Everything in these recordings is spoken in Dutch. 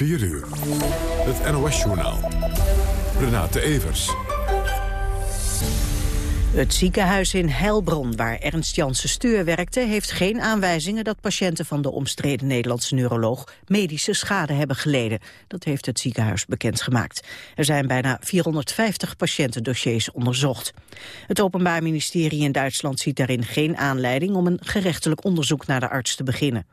4 uur. Het NOS-journaal. Renate Evers. Het ziekenhuis in Heilbron, waar Ernst Janssen Steur werkte... heeft geen aanwijzingen dat patiënten van de omstreden Nederlandse neuroloog... medische schade hebben geleden. Dat heeft het ziekenhuis bekendgemaakt. Er zijn bijna 450 patiëntendossiers onderzocht. Het Openbaar Ministerie in Duitsland ziet daarin geen aanleiding... om een gerechtelijk onderzoek naar de arts te beginnen.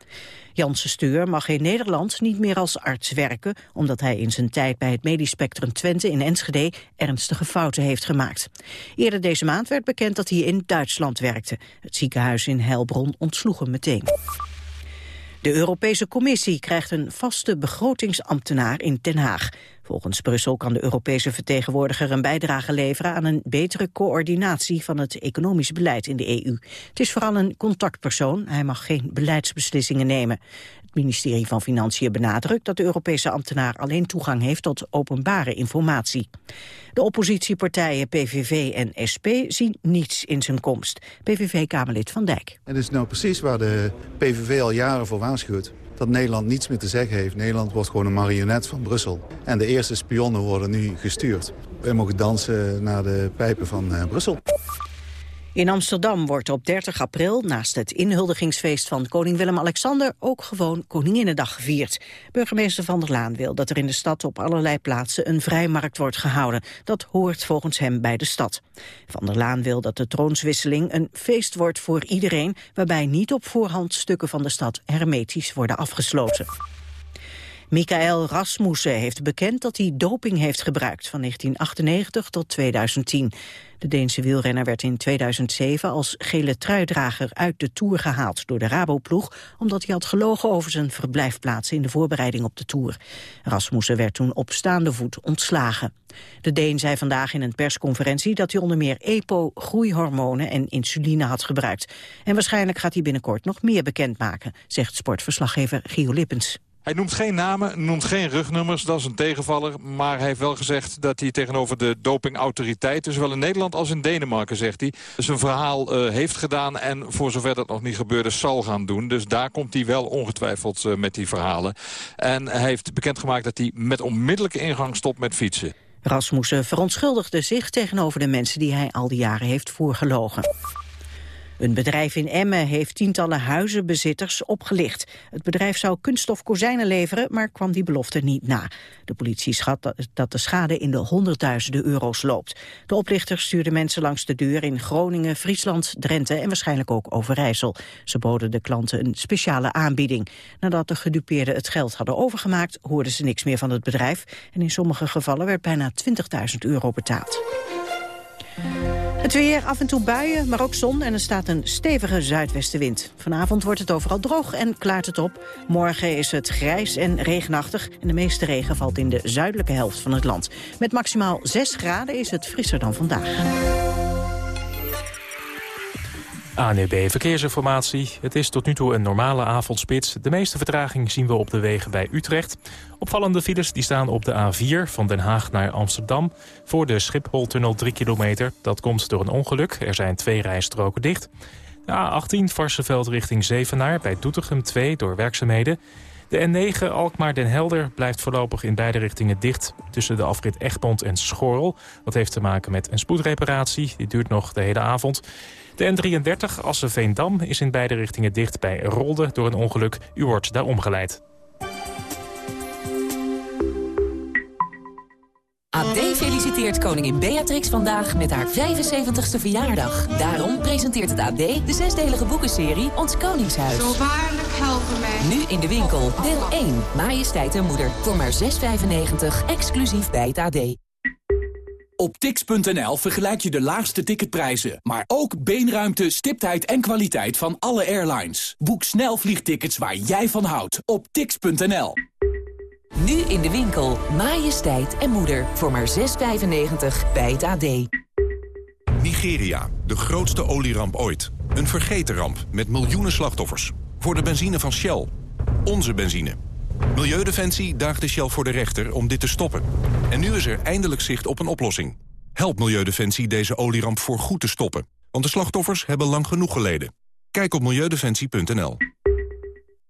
Janssen Steur mag in Nederland niet meer als arts werken... omdat hij in zijn tijd bij het Medisch Spectrum Twente in Enschede... ernstige fouten heeft gemaakt. Eerder deze maand werd bekend dat hij in Duitsland werkte. Het ziekenhuis in Heilbron ontsloeg hem meteen. De Europese Commissie krijgt een vaste begrotingsambtenaar in Den Haag. Volgens Brussel kan de Europese vertegenwoordiger een bijdrage leveren aan een betere coördinatie van het economisch beleid in de EU. Het is vooral een contactpersoon, hij mag geen beleidsbeslissingen nemen. Het ministerie van Financiën benadrukt dat de Europese ambtenaar alleen toegang heeft tot openbare informatie. De oppositiepartijen PVV en SP zien niets in zijn komst. PVV-Kamerlid Van Dijk. Het is nou precies waar de PVV al jaren voor waarschuwt dat Nederland niets meer te zeggen heeft. Nederland wordt gewoon een marionet van Brussel. En de eerste spionnen worden nu gestuurd. Wij mogen dansen naar de pijpen van uh, Brussel. In Amsterdam wordt op 30 april naast het inhuldigingsfeest van koning Willem-Alexander ook gewoon Koninginnedag gevierd. Burgemeester Van der Laan wil dat er in de stad op allerlei plaatsen een vrijmarkt wordt gehouden. Dat hoort volgens hem bij de stad. Van der Laan wil dat de troonswisseling een feest wordt voor iedereen, waarbij niet op voorhand stukken van de stad hermetisch worden afgesloten. Michael Rasmussen heeft bekend dat hij doping heeft gebruikt van 1998 tot 2010. De Deense wielrenner werd in 2007 als gele truidrager uit de Tour gehaald door de Raboploeg, omdat hij had gelogen over zijn verblijfplaats in de voorbereiding op de Tour. Rasmussen werd toen op staande voet ontslagen. De Deen zei vandaag in een persconferentie dat hij onder meer EPO, groeihormonen en insuline had gebruikt. En waarschijnlijk gaat hij binnenkort nog meer bekendmaken, zegt sportverslaggever Gio Lippens. Hij noemt geen namen, noemt geen rugnummers, dat is een tegenvaller. Maar hij heeft wel gezegd dat hij tegenover de dopingautoriteit... zowel in Nederland als in Denemarken, zegt hij... zijn verhaal uh, heeft gedaan en voor zover dat nog niet gebeurde zal gaan doen. Dus daar komt hij wel ongetwijfeld uh, met die verhalen. En hij heeft bekendgemaakt dat hij met onmiddellijke ingang stopt met fietsen. Rasmussen verontschuldigde zich tegenover de mensen die hij al die jaren heeft voorgelogen. Een bedrijf in Emmen heeft tientallen huizenbezitters opgelicht. Het bedrijf zou kunststof kozijnen leveren, maar kwam die belofte niet na. De politie schat dat de schade in de honderdduizenden euro's loopt. De oplichters stuurden mensen langs de deur in Groningen, Friesland, Drenthe en waarschijnlijk ook Overijssel. Ze boden de klanten een speciale aanbieding. Nadat de gedupeerden het geld hadden overgemaakt, hoorden ze niks meer van het bedrijf. En in sommige gevallen werd bijna 20.000 euro betaald. Het weer, af en toe buien, maar ook zon en er staat een stevige zuidwestenwind. Vanavond wordt het overal droog en klaart het op. Morgen is het grijs en regenachtig en de meeste regen valt in de zuidelijke helft van het land. Met maximaal 6 graden is het frisser dan vandaag. ANUB Verkeersinformatie. Het is tot nu toe een normale avondspits. De meeste vertraging zien we op de wegen bij Utrecht. Opvallende files die staan op de A4 van Den Haag naar Amsterdam. Voor de Schipholtunnel 3 kilometer. Dat komt door een ongeluk. Er zijn twee rijstroken dicht. De A18 Varsenveld richting Zevenaar bij Doetinchem 2 door werkzaamheden. De N9 Alkmaar-Den Helder blijft voorlopig in beide richtingen dicht... tussen de afrit Egmond en Schorrel. Dat heeft te maken met een spoedreparatie. Die duurt nog de hele avond. De N33 Assen-Veendam is in beide richtingen dicht bij Rolde door een ongeluk. U wordt daar omgeleid. AD feliciteert koningin Beatrix vandaag met haar 75ste verjaardag. Daarom presenteert het AD de zesdelige boekenserie Ons Koningshuis. Zo waarlijk helpen mij. Nu in de winkel. Deel 1. Majesteit en moeder. Voor maar 6,95. Exclusief bij het AD. Op tix.nl vergelijk je de laagste ticketprijzen, maar ook beenruimte, stiptheid en kwaliteit van alle airlines. Boek snel vliegtickets waar jij van houdt op tix.nl. Nu in de winkel. Majesteit en moeder. Voor maar 6,95 bij het AD. Nigeria, de grootste olieramp ooit. Een vergeten ramp met miljoenen slachtoffers. Voor de benzine van Shell. Onze benzine. Milieudefensie daagde Shell voor de rechter om dit te stoppen. En nu is er eindelijk zicht op een oplossing. Help Milieudefensie deze olieramp voor goed te stoppen. Want de slachtoffers hebben lang genoeg geleden. Kijk op milieudefensie.nl.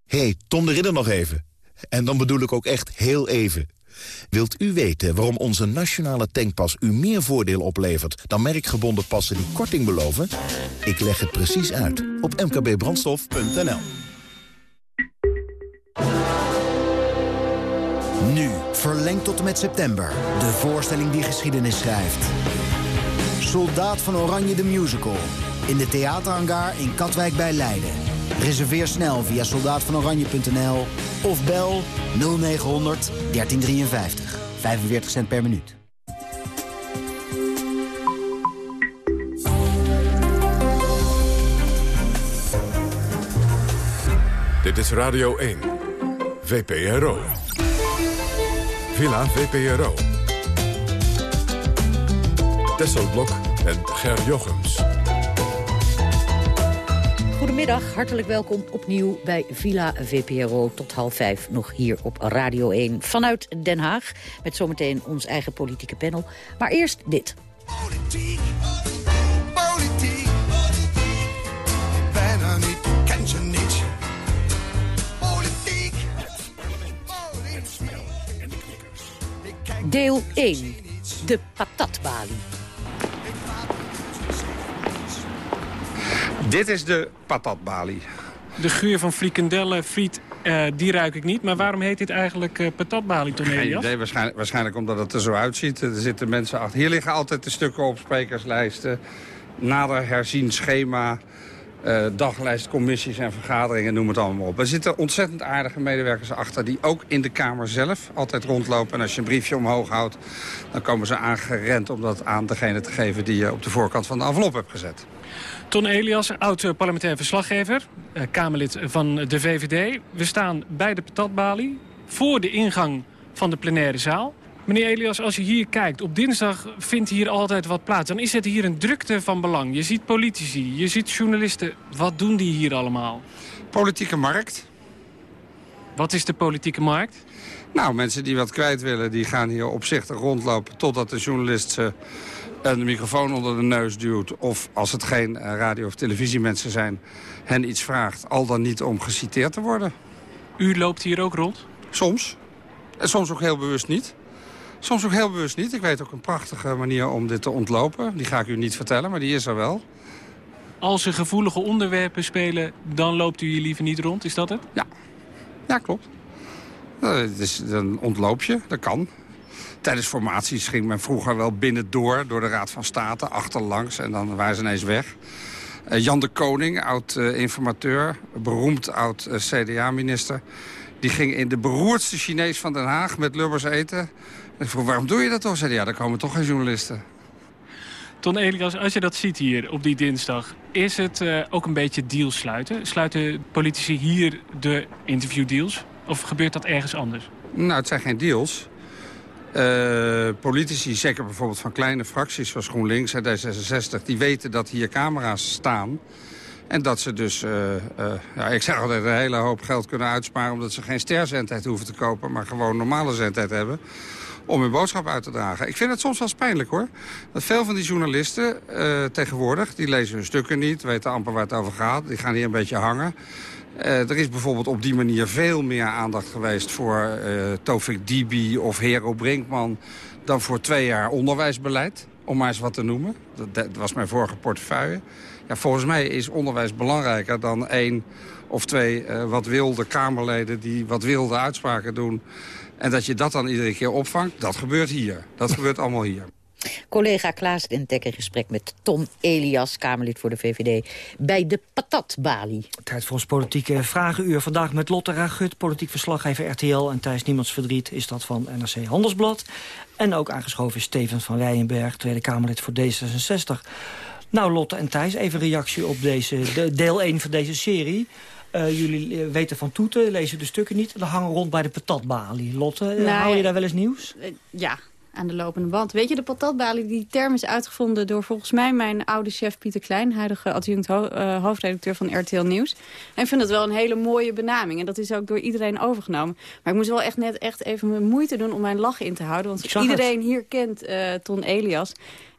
Hey, Tom de Ridder nog even. En dan bedoel ik ook echt heel even. Wilt u weten waarom onze nationale tankpas u meer voordeel oplevert... dan merkgebonden passen die korting beloven? Ik leg het precies uit op mkbbrandstof.nl. Nu, verlengd tot en met september. De voorstelling die geschiedenis schrijft. Soldaat van Oranje de Musical. In de theaterhangar in Katwijk bij Leiden. Reserveer snel via soldaatvanoranje.nl of bel 0900 1353. 45 cent per minuut. Dit is Radio 1. VPRO. Villa VPRO. Tesselblok en Ger Jochems. Goedemiddag, hartelijk welkom opnieuw bij Villa VPRO. Tot half vijf nog hier op Radio 1 vanuit Den Haag. Met zometeen ons eigen politieke panel. Maar eerst dit. Politiek, politiek, bijna niet, ken je niet. Politiek, politiek. Deel 1. De patatbalie. Dit is de patatbalie. De geur van frikandellen, friet, eh, die ruik ik niet. Maar waarom heet dit eigenlijk eh, patatbalie, Ton Geen Elias? idee, waarschijnlijk, waarschijnlijk omdat het er zo uitziet. Er zitten mensen achter. Hier liggen altijd de stukken op sprekerslijsten. Nader herzien schema, eh daglijst, commissies en vergaderingen, noem het allemaal op. Er zitten ontzettend aardige medewerkers achter die ook in de Kamer zelf altijd rondlopen. En als je een briefje omhoog houdt, dan komen ze aangerend om dat aan degene te geven die je op de voorkant van de envelop hebt gezet. Ton Elias, oud-parlementair verslaggever, eh, Kamerlid van de VVD. We staan bij de patatbalie, voor de ingang van de plenaire zaal. Meneer Elias, als je hier kijkt, op dinsdag vindt hier altijd wat plaats. Dan is het hier een drukte van belang. Je ziet politici, je ziet journalisten. Wat doen die hier allemaal? Politieke markt. Wat is de politieke markt? Nou, mensen die wat kwijt willen, die gaan hier opzichtig rondlopen... totdat de journalist ze een microfoon onder de neus duwt... of als het geen eh, radio- of televisiemensen zijn, hen iets vraagt... al dan niet om geciteerd te worden. U loopt hier ook rond? Soms. En soms ook heel bewust niet. Soms ook heel bewust niet. Ik weet ook een prachtige manier om dit te ontlopen. Die ga ik u niet vertellen, maar die is er wel. Als er gevoelige onderwerpen spelen, dan loopt u hier liever niet rond, is dat het? Ja, ja klopt. Eh, het is een ontloopje, dat kan. Tijdens formaties ging men vroeger wel binnendoor... door de Raad van State, achterlangs, en dan waren ze ineens weg. Eh, Jan de Koning, oud-informateur, beroemd oud-CDA-minister... die ging in de beroerdste Chinees van Den Haag met Lubbers eten. En ik vroeg, waarom doe je dat toch? Zei hij, ja, daar komen toch geen journalisten. Ton Elias, als je dat ziet hier op die dinsdag... is het eh, ook een beetje deals sluiten? Sluiten politici hier de interviewdeals? Of gebeurt dat ergens anders? Nou, het zijn geen deals. Eh, politici, zeker bijvoorbeeld van kleine fracties zoals GroenLinks en D66... die weten dat hier camera's staan... En dat ze dus, eh, eh, ja, ik zeg altijd, een hele hoop geld kunnen uitsparen... omdat ze geen sterzendheid hoeven te kopen, maar gewoon normale zendheid hebben om hun boodschap uit te dragen. Ik vind het soms wel pijnlijk hoor. Dat veel van die journalisten tegenwoordig, die lezen hun stukken niet... weten amper waar het over gaat, die gaan hier een beetje hangen. Eh, er is bijvoorbeeld op die manier veel meer aandacht geweest... voor eh Tofik Dibi of Hero Brinkman... dan voor twee jaar onderwijsbeleid, om maar eens wat te noemen. Dat, dat was mijn vorige portefeuille. Ja, volgens mij is onderwijs belangrijker dan één of twee eh, wat wilde Kamerleden... die wat wilde uitspraken doen... En dat je dat dan iedere keer opvangt, dat gebeurt hier. Dat gebeurt allemaal hier. Collega Klaas Dentek in gesprek met Tom Elias, Kamerlid voor de VVD... bij de patatbalie. Tijd voor ons politieke vragenuur. Vandaag met Lotte Ragut, politiek verslaggever RTL... en Thijs Niemands Verdriet is dat van NRC Handelsblad. En ook aangeschoven is Steven van Rijenberg, Tweede Kamerlid voor D66. Nou, Lotte en Thijs, even reactie op deze, de, deel 1 van deze serie... Uh, jullie uh, weten van toeten, lezen de stukken niet. Dan hangen rond bij de patatbalie. Lotte, Nou, hou je daar wel eens nieuws? Eh, ja, aan de lopende band. Weet je, de patatbalie, die term is uitgevonden door volgens mij mijn oude chef Pieter Klein, huidige adjunct ho uh, hoofdredacteur van RTL Nieuws. En ik vind dat wel een hele mooie benaming. En dat is ook door iedereen overgenomen. Maar ik moest wel echt net echt even mijn moeite doen om mijn lach in te houden. Want iedereen hier kent uh, Ton Elias.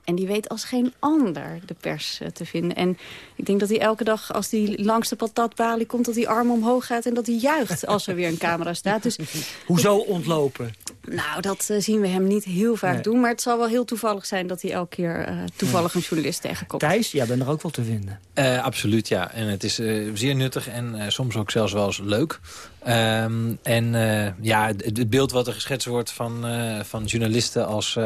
En die weet als geen ander de pers eh, te vinden. En ik denk dat hij elke dag, als hij langs de patatbalie komt... dat hij arm omhoog gaat en dat hij juicht als er weer een camera staat. Dus, Hoezo ontlopen? Nou, dat uh, zien we hem niet heel vaak Nee. doen. Maar het zal wel heel toevallig zijn dat hij elke keer uh, toevallig een journalist tegenkomt. Thijs, jij bent er ook wel te vinden. Uh, absoluut, ja. En het is uh, zeer nuttig en uh, soms ook zelfs wel eens leuk. Um, en ja, het, het, beeld wat er geschetst wordt van, van journalisten als...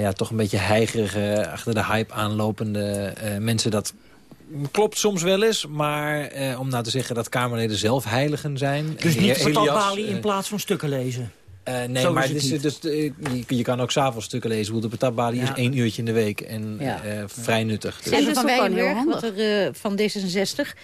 ja, toch een beetje heigerige, achter de hype aanlopende mensen... dat klopt soms wel eens, maar om nou te zeggen dat Kamerleden zelf heiligen zijn... Dus niet in plaats van stukken lezen? Uh, nee, Zo maar het is, dus, je, je, kan ook s'avonds stukken lezen. De patatbalie ja. is één uurtje in de week en ja. uh, vrij nuttig. Dus. En van Weijenberg, wat er uh, van D66...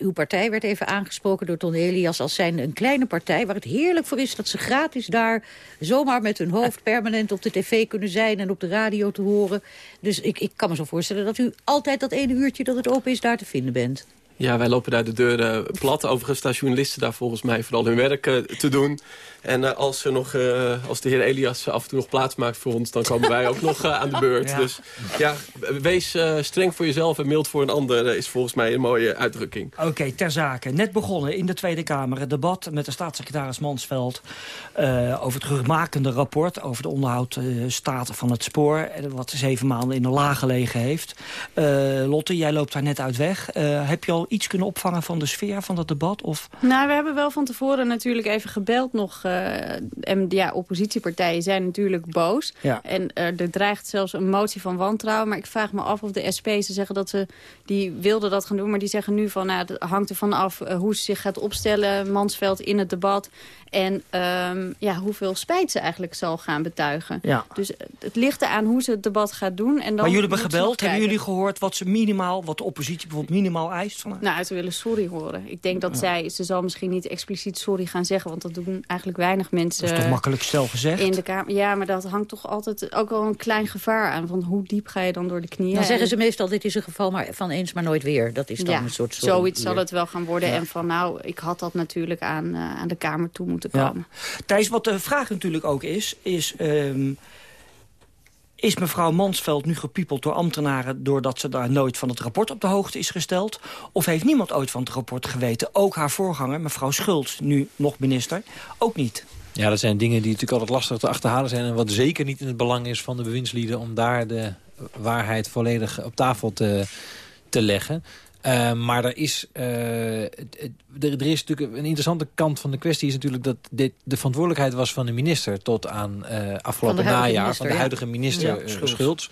uw partij werd even aangesproken door Ton Elias... als zijn een kleine partij waar het heerlijk voor is... dat ze gratis daar zomaar met hun hoofd permanent op de tv kunnen zijn... en op de radio te horen. Dus ik, ik kan me zo voorstellen dat u altijd dat ene uurtje dat het open is... daar te vinden bent. Ja, wij lopen daar de deuren plat. Overigens staan journalisten daar volgens mij vooral hun werk uh, te doen. En uh, als, er nog, uh, als de heer Elias af en toe nog plaats maakt voor ons... dan komen wij ook nog aan de beurt. Ja. Dus ja, wees streng voor jezelf en mild voor een ander... is volgens mij een mooie uitdrukking. Oké, okay, ter zake. Net begonnen in de Tweede Kamer het debat met de staatssecretaris Mansveld... over het rugmakende rapport over de onderhoudstaat van het spoor... wat zeven maanden in de laag gelegen heeft. Lotte, jij loopt daar net uit weg. heb je al iets kunnen opvangen van de sfeer van dat debat? Of? Nou, we hebben wel van tevoren natuurlijk even gebeld nog. Uh, en ja, oppositiepartijen zijn natuurlijk boos. Ja. En uh, er dreigt zelfs een motie van wantrouwen. Maar ik vraag me af of de SP, ze zeggen dat ze... die wilden dat gaan doen, maar die zeggen nu van... nou, het hangt ervan af uh, hoe ze zich gaat opstellen, Mansveld, in het debat... En um, ja, hoeveel spijt ze eigenlijk zal gaan betuigen. Ja. Dus het ligt eraan hoe ze het debat gaat doen. En dan maar jullie hebben gebeld. Hebben jullie gehoord wat ze minimaal, wat de oppositie bijvoorbeeld minimaal eist? Van nou, ze willen sorry horen. Ik denk dat ja. zij, ze zal misschien niet expliciet sorry gaan zeggen. Want dat doen eigenlijk weinig mensen. Dat is toch makkelijk stel gezegd? In de kamer. Ja, maar dat hangt toch altijd ook wel een klein gevaar aan. Van hoe diep ga je dan door de knieën? Dan zeggen ze meestal, dit is een geval maar van eens maar nooit weer. Dat is dan ja, een soort zoiets weer. zal het wel gaan worden. Ja. En van nou, ik had dat natuurlijk aan, uh, aan de Kamer toe moeten komen. Ja. Thijs, wat de vraag natuurlijk ook is... is um, is mevrouw Mansveld nu gepiepeld door ambtenaren... doordat ze daar nooit van het rapport op de hoogte is gesteld? Of heeft niemand ooit van het rapport geweten? Ook haar voorganger, mevrouw Schultz, nu nog minister, ook niet. Ja, dat zijn dingen die natuurlijk altijd lastig te achterhalen zijn... en wat zeker niet in het belang is van de bewindslieden... om daar de waarheid volledig op tafel te, te leggen. Uh, maar er is, uh, er, er is natuurlijk een interessante kant van de kwestie... is natuurlijk dat dit de verantwoordelijkheid was van de minister... tot aan uh, afgelopen van najaar minister, van de huidige minister ja, Schultz. Schultz.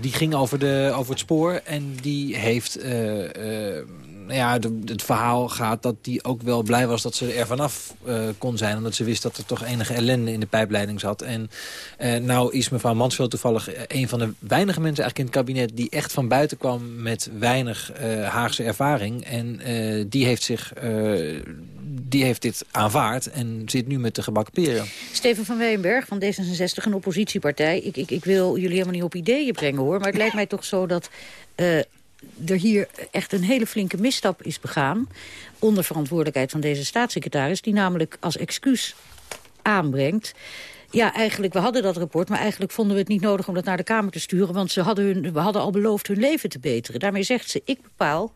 die ging over, de, over het spoor en die heeft... ja, de, het verhaal gaat dat die ook wel blij was dat ze er vanaf kon zijn. Omdat ze wist dat er toch enige ellende in de pijpleiding zat. En nou is mevrouw Mansveld toevallig een van de weinige mensen eigenlijk in het kabinet... die echt van buiten kwam met weinig uh, Haagse ervaring. En uh, die, heeft zich, uh, die heeft dit aanvaard en zit nu met de gebakken peren. Steven van Weenberg van D66, een oppositiepartij. Ik, ik, ik wil jullie helemaal niet op ideeën brengen hoor. Maar het lijkt mij toch zo dat er hier echt een hele flinke misstap is begaan. Onder verantwoordelijkheid van deze staatssecretaris. Die namelijk als excuus aanbrengt ja, eigenlijk, we hadden dat rapport, maar eigenlijk vonden we het niet nodig om dat naar de Kamer te sturen, want ze hadden, hun, we hadden al beloofd hun leven te beteren. Daarmee zegt ze, ik bepaal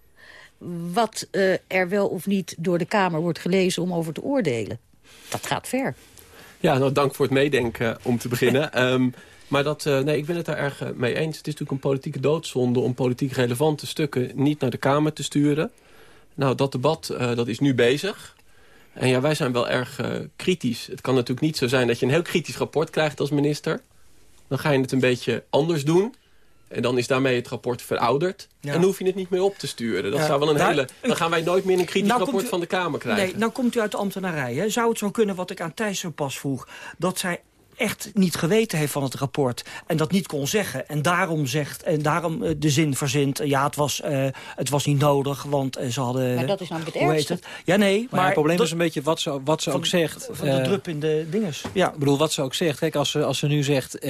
wat uh, er wel of niet door de Kamer wordt gelezen om over te oordelen. Dat gaat ver. Ja, nou dank voor het meedenken om te beginnen. um, maar dat, uh, nee, ik ben het daar erg mee eens. Het is natuurlijk een politieke doodzonde om politiek relevante stukken niet naar de Kamer te sturen. Nou, dat debat dat is nu bezig. En ja, wij zijn wel erg kritisch. Het kan natuurlijk niet zo zijn dat je een heel kritisch rapport krijgt als minister. Dan ga je het een beetje anders doen. En dan is daarmee het rapport verouderd. Ja. En dan hoef je het niet meer op te sturen. Dat ja, zou wel een daar, hele... Dan gaan wij nooit meer een kritisch nou rapport u, van de Kamer krijgen. Nee, nou komt u uit de ambtenarij. Hè? Zou het zo kunnen, wat ik aan Thijs zo pas vroeg... dat zij echt niet geweten heeft van het rapport. En dat niet kon zeggen. En daarom zegt en daarom uh, de zin verzint ja het was uh, het was niet nodig want ze hadden maar dat is namelijk het hoe ergste. heet het? Ja nee maar, maar het probleem is een beetje wat ze wat ze van, ook zegt van de drup in de dinges. Ja ik bedoel wat ze ook zegt. Kijk als ze als ze nu zegt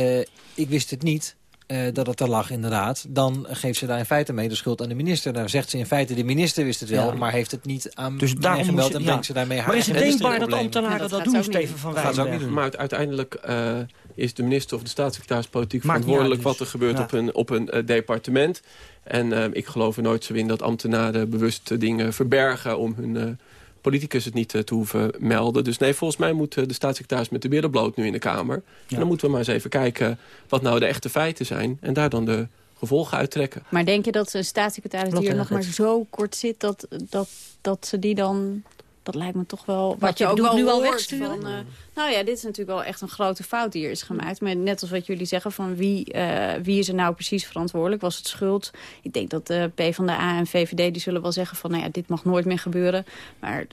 ik wist het niet uh, dat het er lag inderdaad... dan geeft ze daar in feite mee de schuld aan de minister. Dan zegt ze in feite, de minister wist het wel... Ja. maar heeft het niet aan dus daarom gemeld je, en ja. brengt ze daarmee haar Maar is het denkbaar dat ambtenaren dat, dat doen, Steven van Wijnberg? Maar uiteindelijk uh, is de minister of de staatssecretaris politiek Maakt niet verantwoordelijk... uit wat dus. er gebeurt Ja. op een, op een eh, departement. En eh, ik geloof er nooit zo in dat ambtenaren bewust eh, dingen verbergen... om hun eh, politicus het niet eh, te hoeven melden. Dus nee, volgens mij moet eh, de staatssecretaris met de billen bloot nu in de Kamer. En dan moeten we maar eens even kijken wat nou de echte feiten zijn... en daar dan de gevolgen uittrekken. Maar denk je dat een staatssecretaris die Lotte er nog maar zo kort zit... dat, dat, dat ze die dan... Dat lijkt me toch wel... Wat je ook wel nu al wegsturen? Van, eh, nou ja, dit is natuurlijk wel echt een grote fout die er is gemaakt. Maar net als wat jullie zeggen, van wie, eh, wie is er nou precies verantwoordelijk? Was het schuld? Ik denk dat de PvdA en VVD die zullen wel zeggen van... nou ja, dit mag nooit meer gebeuren. Maar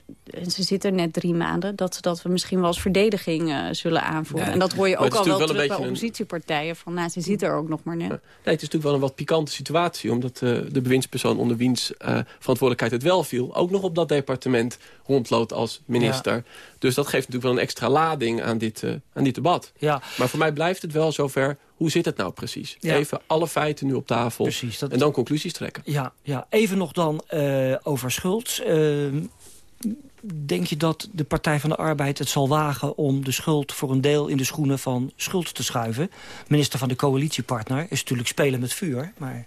ze zitten net drie maanden. Dat ze dat we misschien wel als verdediging eh, zullen aanvoeren. Ja, en dat hoor je ook al wel terug wel een bij oppositiepartijen. Van nou, ze zitten er ook nog maar net. Nee, het is natuurlijk wel een wat pikante situatie... omdat eh, de bewindspersoon onder wiens eh, verantwoordelijkheid het wel viel... ook nog op dat departement rondloopt als minister. Dus dat geeft natuurlijk wel een extra lading aan dit, eh, aan dit debat. Ja. Maar voor mij blijft het wel zover... hoe zit het nou precies? Ja. Even alle feiten nu op tafel Precies, dat- en dan conclusies trekken. Ja, ja. even nog dan eh, over schuld. Ehm, denk je dat de Partij van de Arbeid het zal wagen... om de schuld voor een deel in de schoenen van schuld te schuiven? Minister van de coalitiepartner is natuurlijk spelen met vuur, maar...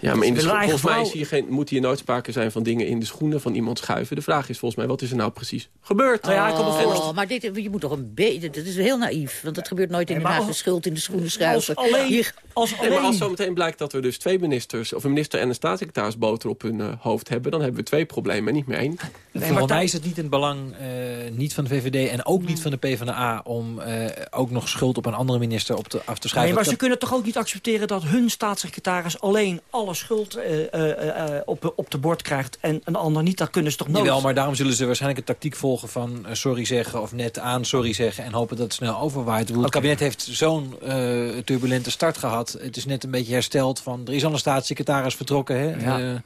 Ja, maar in de volgens mij vrouw- is hier geen, moet hier nooit sprake zijn van dingen in de schoenen van iemand schuiven. De vraag is volgens mij, wat is er nou precies gebeurd? Nou ja, ik Oh, maar dit, je moet toch een beetje... Dat is heel naïef, want dat gebeurt nooit in Nee, maar. De als- schuld in de schoenen schuiven. Als alleen, Hier- als Nee, maar als alleen zometeen blijkt dat er dus twee ministers... of een minister en een staatssecretaris boter op hun eh, hoofd hebben... dan hebben we twee problemen en niet meer één. Volgens mij is het niet in het belang, eh, niet van de VVD en ook niet van de PvdA... om eh, ook nog schuld op een andere minister op te, af te Nee, schrijven. maar Dat- ze kunnen toch ook niet accepteren dat hun staatssecretaris alleen alle schuld eh, eh, eh, op, op de bord krijgt en een ander niet. Dat kunnen ze toch nooit. Jawel, maar daarom zullen ze waarschijnlijk een tactiek volgen van sorry zeggen... of net aan sorry zeggen en hopen dat het snel overwaait. Bedoel, Het kabinet heeft zo'n turbulente start gehad. Het is net een beetje hersteld van... er is al een staatssecretaris vertrokken. Hè? Ja.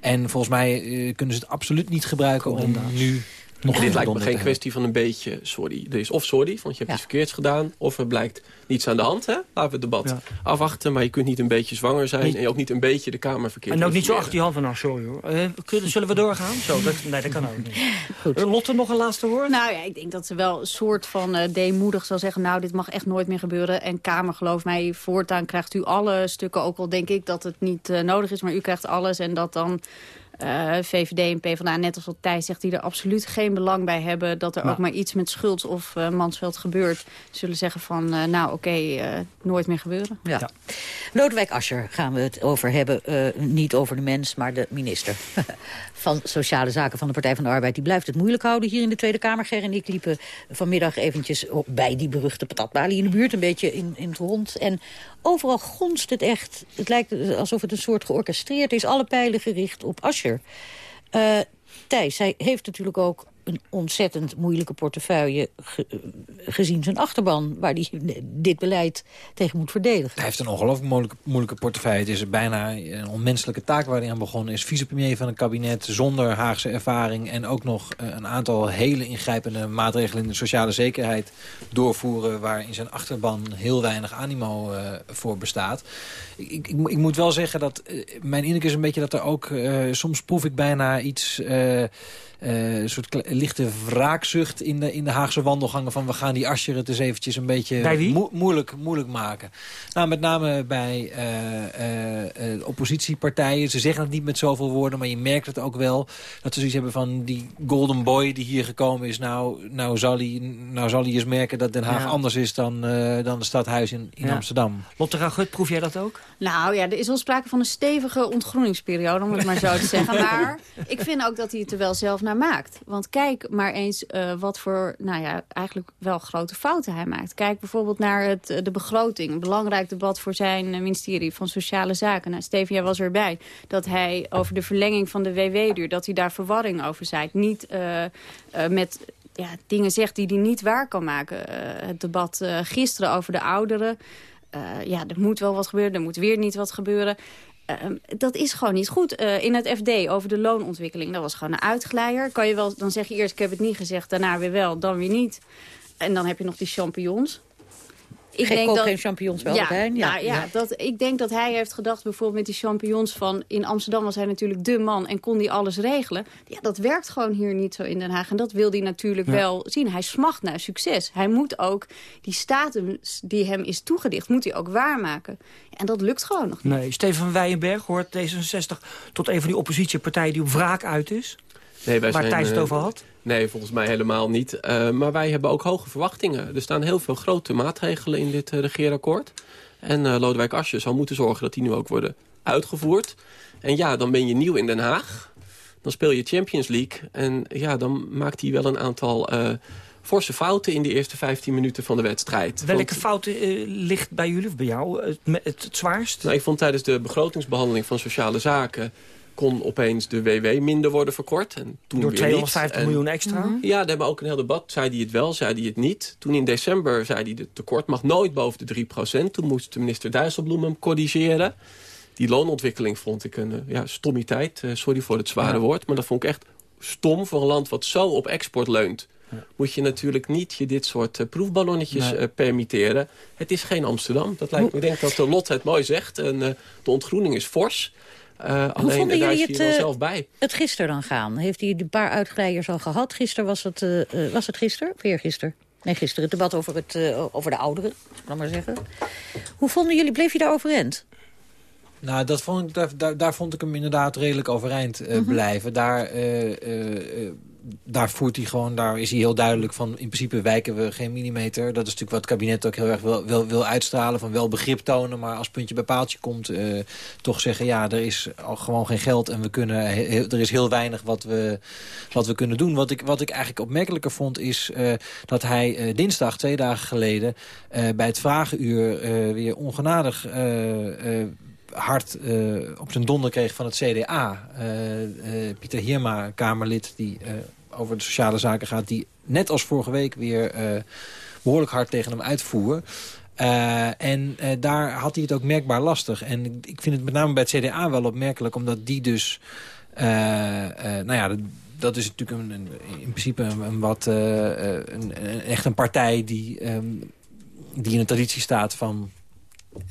En volgens mij kunnen ze het absoluut niet gebruiken om nu... Nog En dit lijkt me geen kwestie van een beetje sorry. Er is of sorry, want je hebt iets verkeerds gedaan... of er blijkt niets aan de hand. Hè? Laten we het debat Ja. afwachten. Maar je kunt niet een beetje zwanger zijn... Niet- en ook niet een beetje de Kamer verkeerd En ook niet zo achter die hand van, nou sorry hoor. Eh, kunnen, zullen we doorgaan? Zo, dat, nee, dat kan ook niet. Eh, Lotte, nog een laatste woord? Nou ja, ik denk dat ze wel een soort van eh deemoedig zal zeggen... nou, dit mag echt nooit meer gebeuren. En Kamer, geloof mij, voortaan krijgt u alle stukken... ook al denk ik dat het niet nodig is, maar u krijgt alles. En dat dan eh, VVD en PvdA, net als wat Thijs zegt... die er absoluut geen belang bij hebben... dat er Nou. ook maar iets met schuld of eh, mansveld gebeurt... zullen zeggen van, eh, nou oké, eh, nooit meer gebeuren. Ja. Lodewijk Asscher gaan we het over hebben. Eh, niet over de mens, maar de minister van Sociale Zaken van de Partij van de Arbeid. Die blijft het moeilijk houden hier in de Tweede Kamer. Ger en ik liepen vanmiddag eventjes bij die beruchte patatbalie in de buurt. Een beetje in, in het rond. En overal gonst het echt. Het lijkt alsof het een soort georchestreerd is. Alle pijlen gericht op Asscher. Eh, Thijs, hij heeft natuurlijk ook een ontzettend moeilijke portefeuille... ge- gezien zijn achterban, waar hij dit beleid tegen moet verdedigen. Hij heeft een ongelooflijk moeilijke, portefeuille. Het is bijna een onmenselijke taak waar hij aan begonnen is. Vicepremier van een kabinet zonder Haagse ervaring... en ook nog eh, een aantal hele ingrijpende maatregelen in de sociale zekerheid doorvoeren... waar in zijn achterban heel weinig animo eh, voor bestaat. Ik, ik, ik, mo- ik moet wel zeggen dat eh, mijn indruk is een beetje dat er ook... soms proef ik bijna iets... eh, een soort lichte wraakzucht in de, in de Haagse wandelgangen... van we gaan die Asscher het eens eventjes een beetje Bij wie? moe- moeilijk, moeilijk maken. Nou, met name bij eh, eh, oppositiepartijen. Ze zeggen het niet met zoveel woorden, maar je merkt het ook wel. Dat ze zoiets hebben van die golden boy die hier gekomen is. Nou, nou, zal, hij, nou zal hij eens merken dat Den Haag Ja. anders is dan, eh, dan de stadhuis in, in Ja. Amsterdam. Lotte Ragut, proef jij dat ook? Nou ja, er is wel sprake van een stevige ontgroeningsperiode, om het maar zo te zeggen. Maar ik vind ook dat hij het er wel zelf naar maakt. Want kijk maar eens eh, wat voor, nou ja, eigenlijk wel grote fouten hij maakt. Kijk bijvoorbeeld naar het, eh, de begroting. Een belangrijk debat voor zijn eh, ministerie van Sociale Zaken. Nou, Steven, was erbij. Dat hij over de verlenging van de WW-duur, dat hij daar verwarring over zaait. Niet met ja, dingen zegt die hij niet waar kan maken. Het debat gisteren over de ouderen. Ja, er moet wel wat gebeuren, er moet weer niet wat gebeuren. Ehm, dat is gewoon niet goed. Eh, in het FD over de loonontwikkeling, dat was gewoon een uitglijder. Kan je wel, dan zeg je eerst, ik heb het niet gezegd, daarna weer wel, dan weer niet. En dan heb je nog die champignons. Ik Geen denk kook dat, geen champignons wel ja, nou ja, Ja. Dat, ik denk dat hij heeft gedacht bijvoorbeeld met die champignons van... in Amsterdam was hij natuurlijk de man en kon die alles regelen. Ja, dat werkt gewoon hier niet zo in Den Haag. En dat wil hij natuurlijk Ja. wel zien. Hij smacht naar succes. Hij moet ook die status die hem is toegedicht, moet hij ook waarmaken. En dat lukt gewoon nog niet. Nee, Steven van Weijenberg hoort D66 tot een van die oppositiepartijen die op wraak uit is. Nee, wij Waar zijn, Thijs het eh, over had? Nee, volgens mij helemaal niet. Eh, maar wij hebben ook hoge verwachtingen. Er staan heel veel grote maatregelen in dit eh, regeerakkoord. En Lodewijk Asscher zal moeten zorgen dat die nu ook worden uitgevoerd. En ja, dan ben je nieuw in Den Haag. Dan speel je Champions League. En ja, dan maakt hij wel een aantal forse fouten in de eerste 15 minuten van de wedstrijd. Welke Want- fout eh, ligt bij jullie of bij jou het, het zwaarst? nou, ik vond tijdens de begrotingsbehandeling van sociale zaken... kon opeens de WW minder worden verkort. En toen Door weer 250 niet. En- miljoen extra? Ja, daar hebben we ook een heel debat. Zei hij het wel, zei hij het niet. Toen in december zei hij... het tekort mag nooit boven de 3%. Toen moest de minister Dijsselbloem hem corrigeren. Die loonontwikkeling vond ik een eh, ja, stommiteit. Eh, sorry voor het zware Ja. woord. Maar dat vond ik echt stom voor een land wat zo op export leunt. Moet je natuurlijk niet je dit soort eh, proefballonnetjes Nee. permitteren. Het is geen Amsterdam. Dat lijkt me, ik denk dat de Lot het mooi zegt. En, eh, de ontgroening is fors. Eh, Hoe alleen vonden jullie het, eh, zelf bij. het gisteren dan gaan? Heeft hij een paar uitglijders al gehad? Gisteren was het, eh, eh, was het gisteren? Of eergisteren? Nee, gisteren. Het debat over, het, eh, over de ouderen, laat maar zeggen. Hoe vonden jullie, bleef je daar overeind? Nou, dat vond ik, daar, daar, daar vond ik hem inderdaad redelijk overeind eh, Mhm. blijven. Daar, eh, eh, eh, daar voert hij gewoon, daar is hij heel duidelijk van... in principe wijken we geen millimeter. Dat is natuurlijk wat het kabinet ook heel erg wil, wil, wil uitstralen... van wel begrip tonen, maar als puntje bij paaltje komt... eh, toch zeggen, ja, er is gewoon geen geld... en we kunnen, er is heel weinig wat we, wat we kunnen doen. Wat ik, wat ik eigenlijk opmerkelijker vond is eh, dat hij eh, dinsdag, twee dagen geleden... bij het vragenuur weer ongenadig... hard eh, op zijn donder kreeg van het CDA. Eh, eh, Pieter Hierma, Kamerlid, die over de sociale zaken gaat... die net als vorige week weer eh, behoorlijk hard tegen hem uitvoer. En daar had hij het ook merkbaar lastig. En ik- ik vind het met name bij het CDA wel opmerkelijk... omdat die dus... nou ja, dat, is natuurlijk een, in principe een, wat... een, echt een partij die, ehm, die in een traditie staat van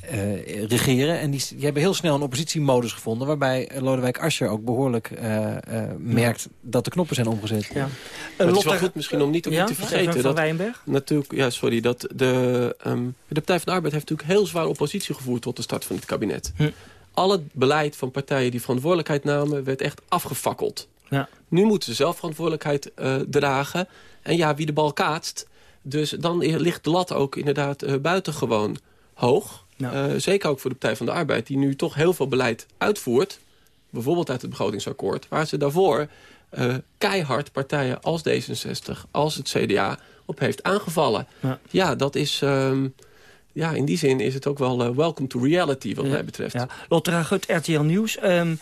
eh, regeren. En die, die hebben heel snel een oppositiemodus gevonden... waarbij Lodewijk Asscher ook behoorlijk eh, eh, merkt dat de knoppen zijn omgezet. Ja. Het is wel goed misschien om niet, ook Ja? niet te vergeten... van dat Wijnberg? natuurlijk, ja, sorry, dat de, ehm, de Partij van de Arbeid heeft natuurlijk heel zwaar oppositie gevoerd tot de start van het kabinet. Hm. Al het beleid van partijen die verantwoordelijkheid namen werd echt afgefakkeld. Ja. Nu moeten ze zelf verantwoordelijkheid eh, dragen. En ja, wie de bal kaatst. Dus dan ligt de lat ook inderdaad eh, buitengewoon hoog. Eh, zeker ook voor de Partij van de Arbeid, die nu toch heel veel beleid uitvoert. Bijvoorbeeld uit het begrotingsakkoord. Waar ze daarvoor eh, keihard partijen als D66, als het CDA op heeft aangevallen. Ja. Ja, dat is... ehm, ja, in die zin is het ook wel eh, welcome to reality wat mij betreft. Ja. Lotte Ragut, RTL Nieuws. Ehm,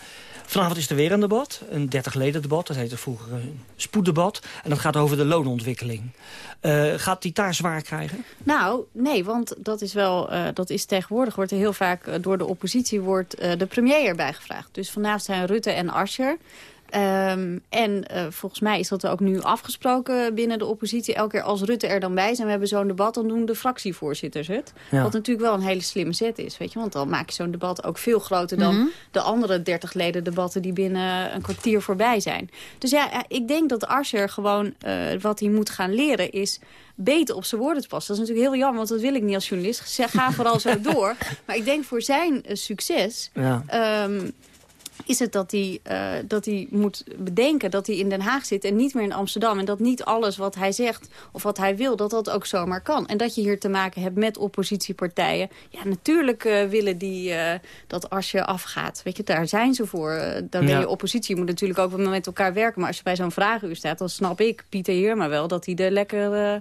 vanavond is er weer een debat. Een 30 leden debat. Dat heette vroeger een spoeddebat. En dat gaat over de loonontwikkeling. Eh, gaat die daar zwaar krijgen? Nou, nee, want dat is wel, eh, dat is tegenwoordig wordt er heel vaak eh, door de oppositie wordt de premier erbij gevraagd. Dus vandaag zijn Rutte en Asscher. Ehm, en eh, volgens mij is dat ook nu afgesproken binnen de oppositie. Elke keer als Rutte er dan bij is en we hebben zo'n debat... dan doen de fractievoorzitters het. Ja. Wat natuurlijk wel een hele slimme zet is. Weet je? Want dan maak je zo'n debat ook veel groter dan Mhm. de andere 30 leden debatten... die binnen een kwartier voorbij zijn. Dus ja, eh, ik denk dat Asscher gewoon eh, wat hij moet gaan leren is beter op zijn woorden te passen. Dat is natuurlijk heel jammer, want dat wil ik niet als journalist. Zeg, ga vooral zo door. Maar ik denk voor zijn succes... Ja. ehm, is het dat hij, eh, dat hij moet bedenken dat hij in Den Haag zit en niet meer in Amsterdam. En dat niet alles wat hij zegt of wat hij wil, dat dat ook zomaar kan. En dat je hier te maken hebt met oppositiepartijen. Ja, natuurlijk eh, willen die eh, dat als je afgaat. Weet je, daar zijn ze voor. Dan ben Ja. je oppositie. Je moet natuurlijk ook wel met elkaar werken. Maar als je bij zo'n vragenuur staat, dan snap ik, Pieter Heerma wel, dat hij er lekker eh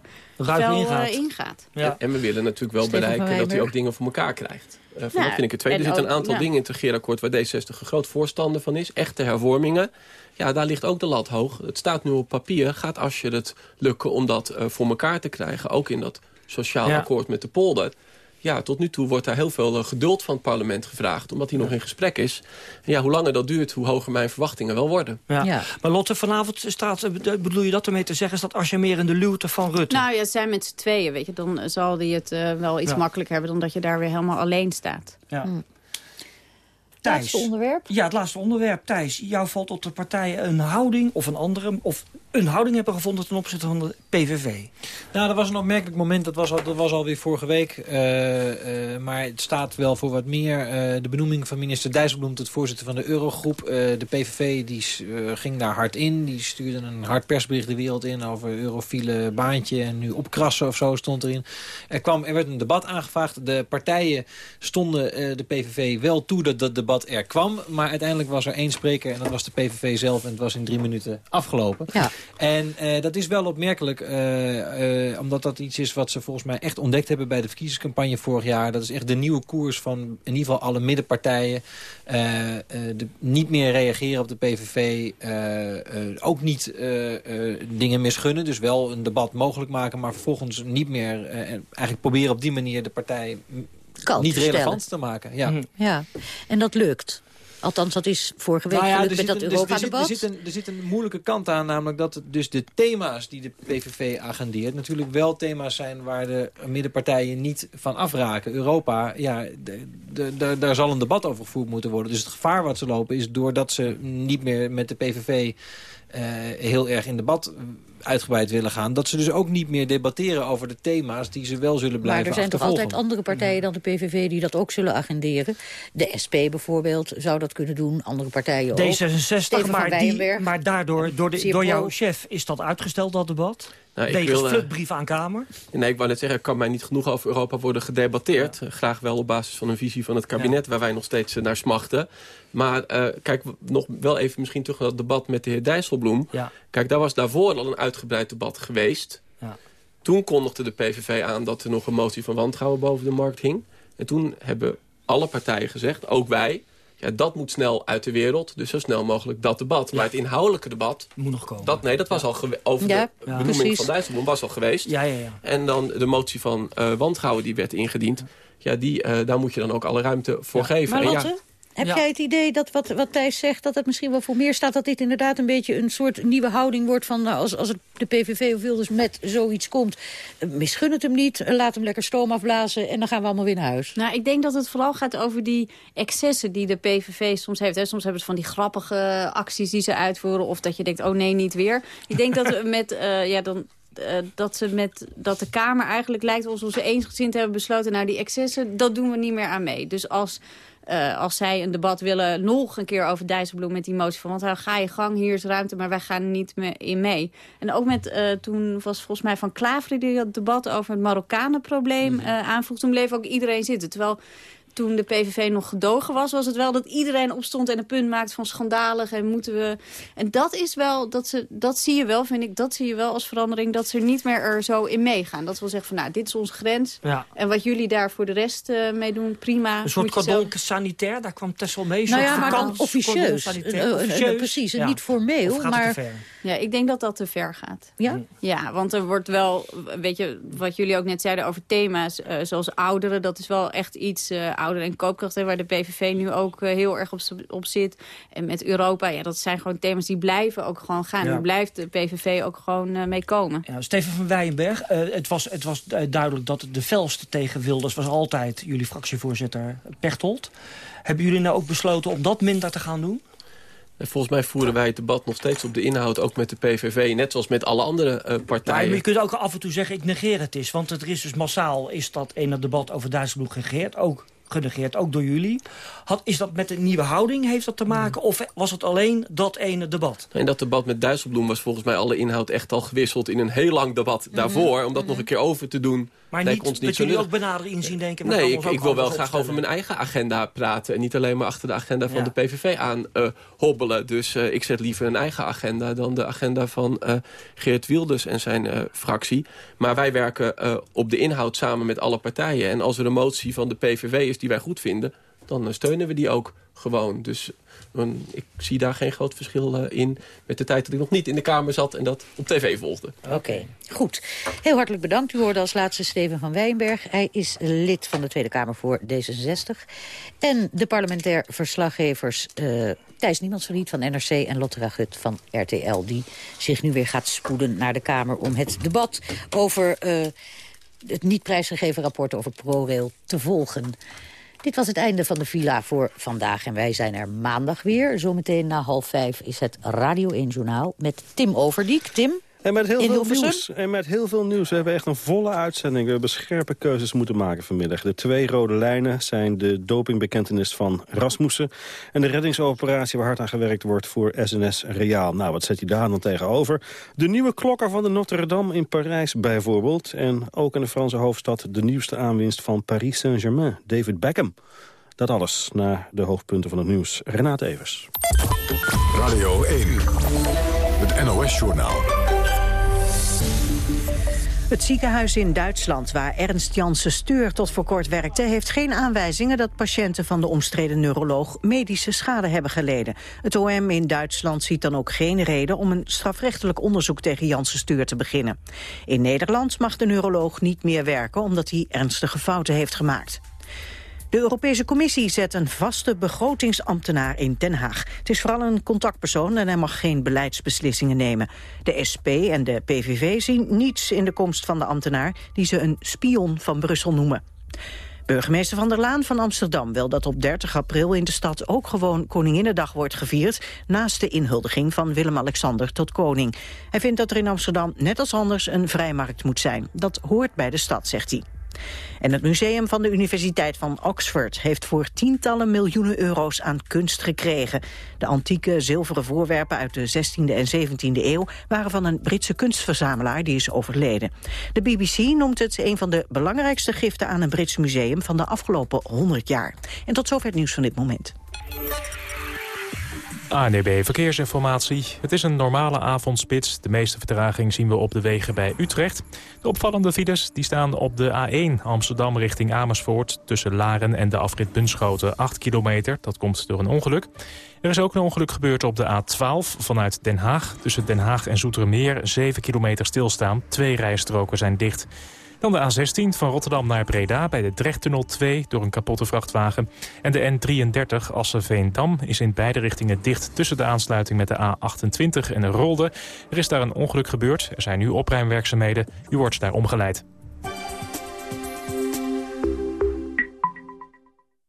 fel, ingaat. ingaat. En, en we willen natuurlijk wel bereiken dat hij ook dingen voor elkaar krijgt. Eh van Ja, dat vind ik het tweede. Er en zitten een aantal ja. dingen in het regeerakkoord waar D60 een groot voorstander van is. Echte hervormingen. Ja, daar ligt ook de lat hoog. Het staat nu op papier. Gaat als je het lukken om dat eh, voor elkaar te krijgen. Ook in dat sociaal Ja. akkoord met de polder. Ja, tot nu toe wordt daar heel veel eh, geduld van het parlement gevraagd. Omdat hij nog in gesprek is. En ja, hoe langer dat duurt, hoe hoger mijn verwachtingen wel worden. Ja. Maar Lotte, vanavond staat, eh, bedoel je dat ermee te zeggen... is dat als je meer in de luwte van Rutte? Nou ja, het zijn met z'n tweeën, weet je. Dan zal hij het uh, wel iets Ja. makkelijker hebben... dan dat je daar weer helemaal alleen staat. Ja. Hm. Thijs. Laatste onderwerp? Ja, het laatste onderwerp. Thijs, jou valt op de partijen een houding of een andere... of een houding hebben gevonden ten opzichte van de PVV. Nou, dat was een opmerkelijk moment. Dat was, al, dat was alweer vorige week. Eh, eh, maar het staat wel voor wat meer. Eh, de benoeming van minister Dijsselbloem tot voorzitter van de Eurogroep. Eh, de PVV die, ging daar hard in. Die stuurde een hard persbericht de wereld in over eurofiele baantje. En nu opkrassen of zo stond erin. Er, kwam, er werd een debat aangevraagd. De partijen stonden eh, de PVV wel toe dat dat debat er kwam. Maar uiteindelijk was er één spreker en dat was de PVV zelf. En het was in drie minuten afgelopen. Ja. En eh, dat is wel opmerkelijk, eh, eh, omdat dat iets is wat ze volgens mij echt ontdekt hebben bij de verkiezingscampagne vorig jaar. Dat is echt de nieuwe koers van in ieder geval alle middenpartijen. Eh, eh, de, niet meer reageren op de PVV, eh, eh, ook niet eh, eh, dingen misgunnen. Dus wel een debat mogelijk maken, maar vervolgens niet meer eh, eigenlijk proberen op die manier de partij mm, niet te relevant stellen. te maken. Ja. Ja, en dat lukt. Althans, dat is vorige week Nou ja, er met zit dat een- dus er, zit, er, een, er zit een moeilijke kant aan, namelijk dat dus de thema's die de PVV agendeert... natuurlijk wel thema's zijn waar de middenpartijen niet van afraken. Europa, ja, de- de- de- daar zal een debat over gevoerd moeten worden. Dus het gevaar wat ze lopen is doordat ze niet meer met de PVV... eh, heel erg in debat uitgebreid willen gaan... dat ze dus ook niet meer debatteren over de thema's die ze wel zullen Maar blijven er zijn toch altijd andere partijen dan de PVV die dat ook zullen agenderen. De SP bijvoorbeeld zou dat kunnen doen, andere partijen ook. D66, Steven van maar, die, maar daardoor, door, de, door jouw chef, is dat uitgesteld, dat debat? Nou, ik wil, flutbrief aan Kamer? Nee, ik wou net zeggen, er kan mij niet genoeg over Europa worden gedebatteerd. Graag wel op basis van een visie van het kabinet... waar wij nog steeds eh, naar smachten. Maar eh, kijk, nog wel even misschien terug naar dat debat met de heer Dijsselbloem. Ja. Kijk, daar was daarvoor al een uitgebreid debat geweest. Ja. Toen kondigde de PVV aan dat er nog een motie van wantrouwen boven de markt hing. En toen hebben alle partijen gezegd, ook wij... Ja, dat moet snel uit de wereld, dus zo snel mogelijk dat debat. Maar het inhoudelijke debat... Moet nog komen. Dat, nee, dat was al over Ja, de ja. benoeming precies. van Dijsselbloem was al geweest. Ja, ja, ja. En dan de motie van eh, wantrouwen die werd ingediend. Ja, die, eh, daar moet je dan ook alle ruimte voor geven. Maar En Lotte, ja, heb Ja. jij het idee dat wat, wat Thijs zegt... dat het misschien wel voor meer staat... dat dit inderdaad een beetje een soort nieuwe houding wordt... van nou, als, als het de PVV of Wilders met zoiets komt... eh, misgun het hem niet, eh, laat hem lekker stoom afblazen... en dan gaan we allemaal weer naar huis. Nou, ik denk dat het vooral gaat over die excessen die de PVV soms heeft. Hè. Soms hebben ze van die grappige acties die ze uitvoeren... of dat je denkt, oh nee, niet weer. Ik denk dat we met, eh, ja, dan, eh, dat, ze met, dat de Kamer eigenlijk lijkt alsof ze eensgezind hebben besloten... nou, die excessen, dat doen we niet meer aan mee. Dus als... eh, als zij een debat willen, nog een keer over Dijsselbloem met die motie van... want dan ga je gang, hier is ruimte, maar wij gaan er niet meer in mee. En ook met, eh, toen was volgens mij van Klaver die dat debat over het Marokkanenprobleem eh aanvroeg. Toen bleef ook iedereen zitten. Terwijl toen de PVV nog gedogen was, was het wel dat iedereen opstond en een punt maakte van schandalig en moeten we. En dat is wel, dat, ze, dat zie je wel, vind ik, dat zie je wel als verandering, dat ze niet meer er zo in meegaan. Dat wil zeggen van nou, dit is onze grens. Ja. En wat jullie daar voor de rest eh, mee doen, prima. Een soort cordon zelf- sanitair, daar kwam Tessel mee. Nou ja, maar dan officieus. sanitair. Officieus. precies, en Ja. niet formeel, maar- het te ver? Ja, ik denk dat dat te ver gaat. Ja? Ja, want er wordt wel, weet je, wat jullie ook net zeiden over thema's, eh, zoals ouderen, dat is wel echt iets, eh ouderen en koopkracht, hè, waar de PVV nu ook eh, heel erg op, zit. En met Europa, ja, dat zijn gewoon thema's die blijven ook gewoon gaan. Ja. Daar blijft de PVV ook gewoon eh, mee komen. Ja, Steven van Wijenberg, eh, het was, het was duidelijk dat de felste tegen Wilders was altijd jullie fractievoorzitter Pechtold. Hebben jullie nou ook besloten om dat minder te gaan doen? en volgens mij voeren wij het debat nog steeds op de inhoud, ook met de PVV. Net zoals met alle andere eh, Ja, maar partijen. je kunt ook af en toe zeggen, ik negeer het eens. Want er is dus massaal is dat ene debat over Duitsland genegeerd. Ook genegeerd, ook door jullie. Had, is dat met een nieuwe houding, heeft dat te maken? Of was het alleen dat ene debat? En dat debat met Dijsselbloem was volgens mij alle inhoud echt al gewisseld in een heel lang debat Mhm. daarvoor. Om dat nog een keer over te doen. Maar niet, ons dat zo jullie ook benaderen inzien denken... Nee, ik, wil wel graag over mijn eigen agenda praten. En niet alleen maar achter de agenda van Ja. de PVV aan eh, hobbelen. Dus eh, ik zet liever een eigen agenda dan de agenda van eh, Geert Wilders en zijn fractie. Maar wij werken op de inhoud samen met alle partijen. En als er een motie van de PVV is die wij goed vinden... dan eh, steunen we die ook gewoon. Dus ik zie daar geen groot verschil eh, in met de tijd dat ik nog niet in de Kamer zat en dat op tv volgde. Oké, goed. Heel hartelijk bedankt. U hoorde als laatste Steven van Wijnberg. Hij is lid van de Tweede Kamer voor D66. En de parlementair verslaggevers uh, Thijs Niemandsverliet van NRC en Lotte Ragut van RTL... die zich nu weer gaat spoeden naar de Kamer om het debat over... Het niet prijsgegeven rapport over ProRail te volgen. Dit was het einde van de villa voor vandaag. En wij zijn er maandag weer. Zometeen na half vijf is het Radio 1 Journaal met Tim Overdiek. Tim? En met heel veel nieuws. En met heel veel nieuws. We hebben echt een volle uitzending. We hebben scherpe keuzes moeten maken vanmiddag. De twee rode lijnen zijn de dopingbekentenis van Rasmussen... en de reddingsoperatie waar hard aan gewerkt wordt voor SNS Reaal. Nou, wat zet je daar dan tegenover? De nieuwe klokker van de Notre Dame in Parijs bijvoorbeeld. En ook in de Franse hoofdstad de nieuwste aanwinst van Paris Saint-Germain, David Beckham. Dat alles naar de hoofdpunten van het nieuws. Renate Evers. Radio 1, het NOS-journaal. Het ziekenhuis in Duitsland, waar Ernst Janssen Steur tot voor kort werkte... heeft geen aanwijzingen dat patiënten van de omstreden neuroloog medische schade hebben geleden. Het OM in Duitsland ziet dan ook geen reden om een strafrechtelijk onderzoek tegen Janssen Steur te beginnen. In Nederland mag de neuroloog niet meer werken omdat hij ernstige fouten heeft gemaakt. De Europese Commissie zet een vaste begrotingsambtenaar in Den Haag. Het is vooral een contactpersoon en hij mag geen beleidsbeslissingen nemen. De SP en de PVV zien niets in de komst van de ambtenaar... die ze een spion van Brussel noemen. Burgemeester Van der Laan van Amsterdam wil dat op 30 april in de stad ook gewoon Koninginnedag wordt gevierd, naast de inhuldiging van Willem-Alexander tot koning. Hij vindt dat er in Amsterdam net als anders een vrijmarkt moet zijn. Dat hoort bij de stad, zegt hij. En het museum van de Universiteit van Oxford heeft voor tientallen miljoenen euro's aan kunst gekregen. De antieke zilveren voorwerpen uit de 16e en 17e eeuw waren van een Britse kunstverzamelaar die is overleden. De BBC noemt het een van de belangrijkste giften aan een Brits museum van de afgelopen 100 jaar. En tot zover het nieuws van dit moment. ANB Verkeersinformatie. Het is een normale avondspits. De meeste vertraging zien we op de wegen bij Utrecht. De opvallende files die staan op de A1 Amsterdam richting Amersfoort... tussen Laren en de afrit Bunschoten 8 kilometer. Dat komt door een ongeluk. Er is ook een ongeluk gebeurd op de A12 vanuit Den Haag. Tussen Den Haag en Zoetermeer 7 kilometer stilstaan. Twee rijstroken zijn dicht. Dan de A16 van Rotterdam naar Breda bij de Drechttunnel 2 door een kapotte vrachtwagen. En de N33 Assen-Veendam is in beide richtingen dicht tussen de aansluiting met de A28 en de Rolde. Er is daar een ongeluk gebeurd. Er zijn nu opruimwerkzaamheden. U wordt daar omgeleid.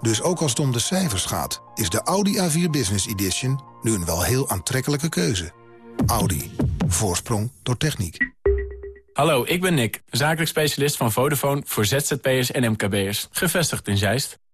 Dus ook als het om de cijfers gaat, is de Audi A4 Business Edition nu een wel heel aantrekkelijke keuze. Audi. Voorsprong door techniek. Hallo, ik ben Nick, zakelijk specialist van Vodafone voor ZZP'ers en MKB'ers. Gevestigd in Zeist.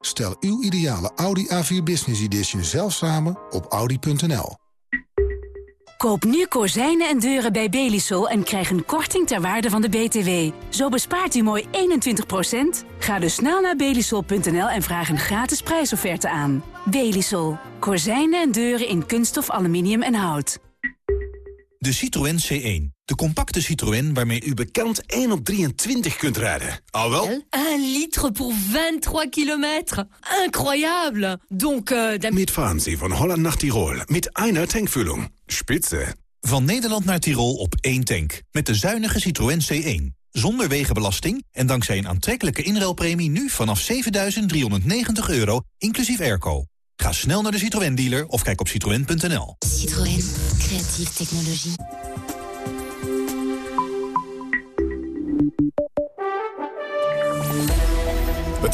Stel uw ideale Audi A4 Business Edition zelf samen op audi.nl. Koop nu kozijnen en deuren bij Belisol en krijg een korting ter waarde van de BTW. Zo bespaart u mooi 21%. Ga dus snel naar belisol.nl en vraag een gratis prijsofferte aan. Belisol. Kozijnen en deuren in kunststof, aluminium en hout. De Citroën C1. De compacte Citroën waarmee u bekend 1 op 23 kunt rijden. Al wel? 1 litre voor 23 kilometer. Incroyable. Donc, uh, Mitfahren Sie van Holland naar Tirol met einer tankvulling. Spitze. Van Nederland naar Tirol op één tank. Met de zuinige Citroën C1. Zonder wegenbelasting en dankzij een aantrekkelijke inruilpremie nu vanaf 7.390 euro, inclusief airco. Ga snel naar de Citroën dealer of kijk op citroën.nl. Citroën, creatieve technologie.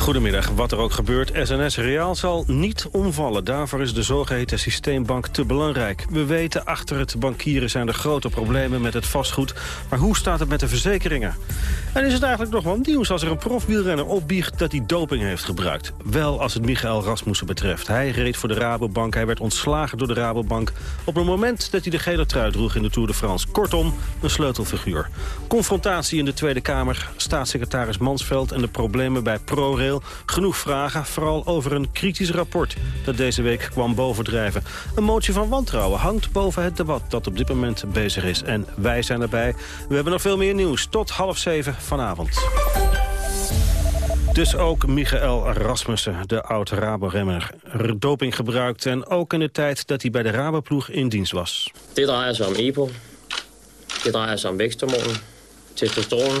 Goedemiddag. Wat er ook gebeurt, SNS Reaal zal niet omvallen. Daarvoor is de zogeheten systeembank te belangrijk. We weten, achter het bankieren zijn er grote problemen met het vastgoed. Maar hoe staat het met de verzekeringen? En is het eigenlijk nog wel nieuws als er een profwielrenner opbiecht... dat hij doping heeft gebruikt? Wel als het Michael Rasmussen betreft. Hij reed voor de Rabobank, hij werd ontslagen door de Rabobank... op het moment dat hij de gele trui droeg in de Tour de France. Kortom, een sleutelfiguur. Confrontatie in de Tweede Kamer, staatssecretaris Mansveld... en de problemen bij ProRail Genoeg vragen, vooral over een kritisch rapport dat deze week kwam bovendrijven. Een motie van wantrouwen hangt boven het debat dat op dit moment bezig is. En wij zijn erbij. We hebben nog veel meer nieuws. Tot half zeven vanavond. Dus ook Michael Rasmussen, de oud-Rabo-remmer, doping gebruikt... en ook in de tijd dat hij bij de Rabo-ploeg in dienst was. Dit draait zich om EPO. Dit draait zich om weksthormonen, testosteron,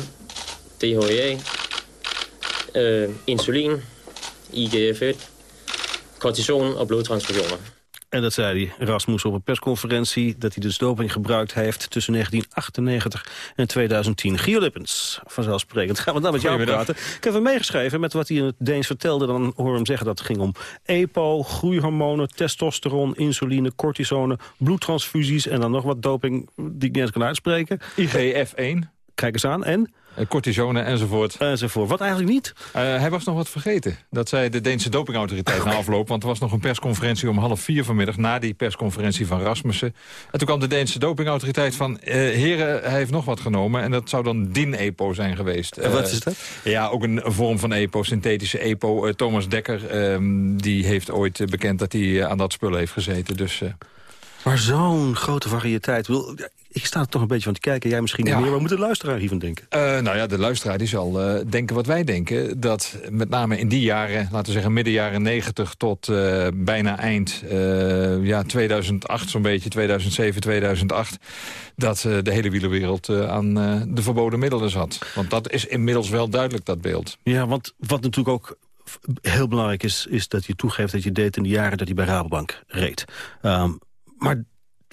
DHEA uh, insulin, IGF-1, cortison en bloedtransfusionen. En dat zei hij, Rasmus, op een persconferentie... dat hij dus doping gebruikt heeft tussen 1998 en 2010. Gio Lippens, vanzelfsprekend. Gaan we dan met jou praten. Ik heb hem meegeschreven met wat hij in het Deens vertelde. Dan hoor hem zeggen dat het ging om EPO, groeihormonen... testosteron, insuline, cortisone, bloedtransfusies... en dan nog wat doping die ik niet eens kan uitspreken. IGF-1. Kijk eens aan. En? Eh, cortisone enzovoort. Enzovoort. Wat eigenlijk niet? Uh, hij was nog wat vergeten. Dat zei de Deense dopingautoriteit na afloop. Want er was nog een persconferentie om half vier vanmiddag... na die persconferentie van Rasmussen. En toen kwam de Deense dopingautoriteit van... Uh, heren, hij heeft nog wat genomen. En dat zou dan DIN-EPO zijn geweest. En wat is dat? Ja, ook een, een vorm van EPO, synthetische EPO. Thomas Dekker, ehm, die heeft ooit bekend dat hij aan dat spul heeft gezeten. Dus... Maar zo'n grote variëteit. Ik sta er toch een beetje van te kijken. Jij misschien niet meer. Waar moet de luisteraar hiervan denken? Uh, nou ja, de luisteraar die zal uh, denken wat wij denken. Dat met name in die jaren, laten we zeggen midden jaren 90 tot uh, bijna eind ja, 2008 zo'n beetje, 2007, 2008... dat de hele wielerwereld aan de verboden middelen zat. Want dat is inmiddels wel duidelijk, dat beeld. Ja, want wat natuurlijk ook heel belangrijk is... is dat je toegeeft dat je deed in de jaren dat hij bij Rabobank reed. Um, maar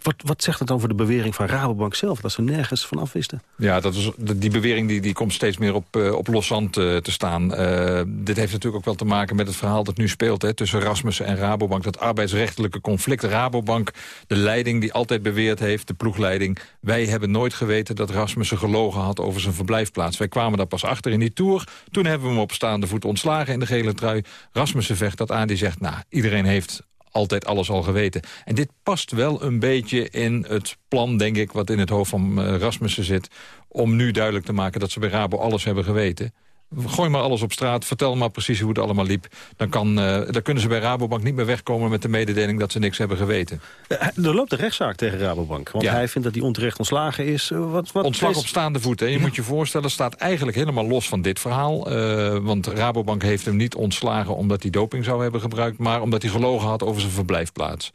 wat, wat zegt het over de bewering van Rabobank zelf... dat ze nergens van afwisten? Ja, dat is, die bewering die, die komt steeds meer op, uh, op loszand uh, te staan. Uh, dit heeft natuurlijk ook wel te maken met het verhaal dat nu speelt... Hè, tussen Rasmussen en Rabobank. Dat arbeidsrechtelijke conflict. Rabobank, de leiding die altijd beweerd heeft, de ploegleiding... wij hebben nooit geweten dat Rasmussen gelogen had over zijn verblijfplaats. Wij kwamen daar pas achter in die Tour. Toen hebben we hem op staande voet ontslagen in de gele trui. Rasmussen vecht dat aan, die zegt... nou, iedereen heeft altijd alles al geweten. En dit past wel een beetje in het plan, denk ik... wat in het hoofd van uh, Rasmussen zit... om nu duidelijk te maken dat ze bij Rabo alles hebben geweten. Gooi maar alles op straat, vertel maar precies hoe het allemaal liep. Dan, kan, uh, dan kunnen ze bij Rabobank niet meer wegkomen met de mededeling dat ze niks hebben geweten. Ja, er loopt een rechtszaak tegen Rabobank. Want hij vindt dat hij onterecht ontslagen is. Uh, wat, wat Ontslag op staande voet. Hè. Je moet je voorstellen, staat eigenlijk helemaal los van dit verhaal. Uh, want Rabobank heeft hem niet ontslagen omdat hij doping zou hebben gebruikt... maar omdat hij gelogen had over zijn verblijfplaats.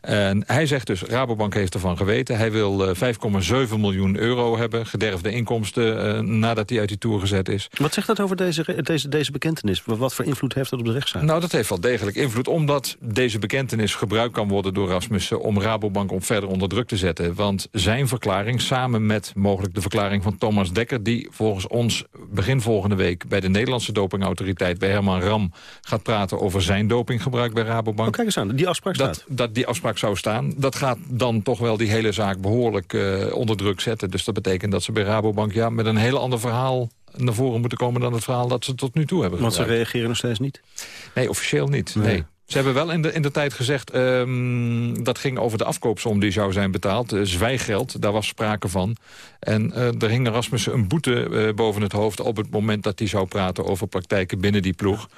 En hij zegt dus, Rabobank heeft ervan geweten. Hij wil 5,7 miljoen euro hebben, gederfde inkomsten... nadat hij uit die tour gezet is. Wat zegt dat? Over deze, deze, deze bekentenis? Wat voor invloed heeft dat op de rechtszaak? Nou, dat heeft wel degelijk invloed, omdat deze bekentenis gebruikt kan worden door Rasmussen om Rabobank om verder onder druk te zetten. Want zijn verklaring, samen met mogelijk de verklaring van Thomas Dekker... die volgens ons begin volgende week bij de Nederlandse dopingautoriteit... bij Herman Ram gaat praten over zijn dopinggebruik bij Rabobank. Oh, kijk eens aan, die afspraak staat. Dat, dat die afspraak zou staan. Dat gaat dan toch wel die hele zaak behoorlijk uh, onder druk zetten. Dus dat betekent dat ze bij Rabobank ja, met een heel ander verhaal naar voren moeten komen dan het verhaal dat ze tot nu toe hebben Want ze reageren nog steeds niet? Nee, officieel niet. nee. Ze hebben wel in de, in de tijd gezegd, um, dat ging over de afkoopsom die zou zijn betaald. Uh, zwijggeld, daar was sprake van. En uh, er hing Rasmussen een boete uh, boven het hoofd op het moment dat hij zou praten over praktijken binnen die ploeg.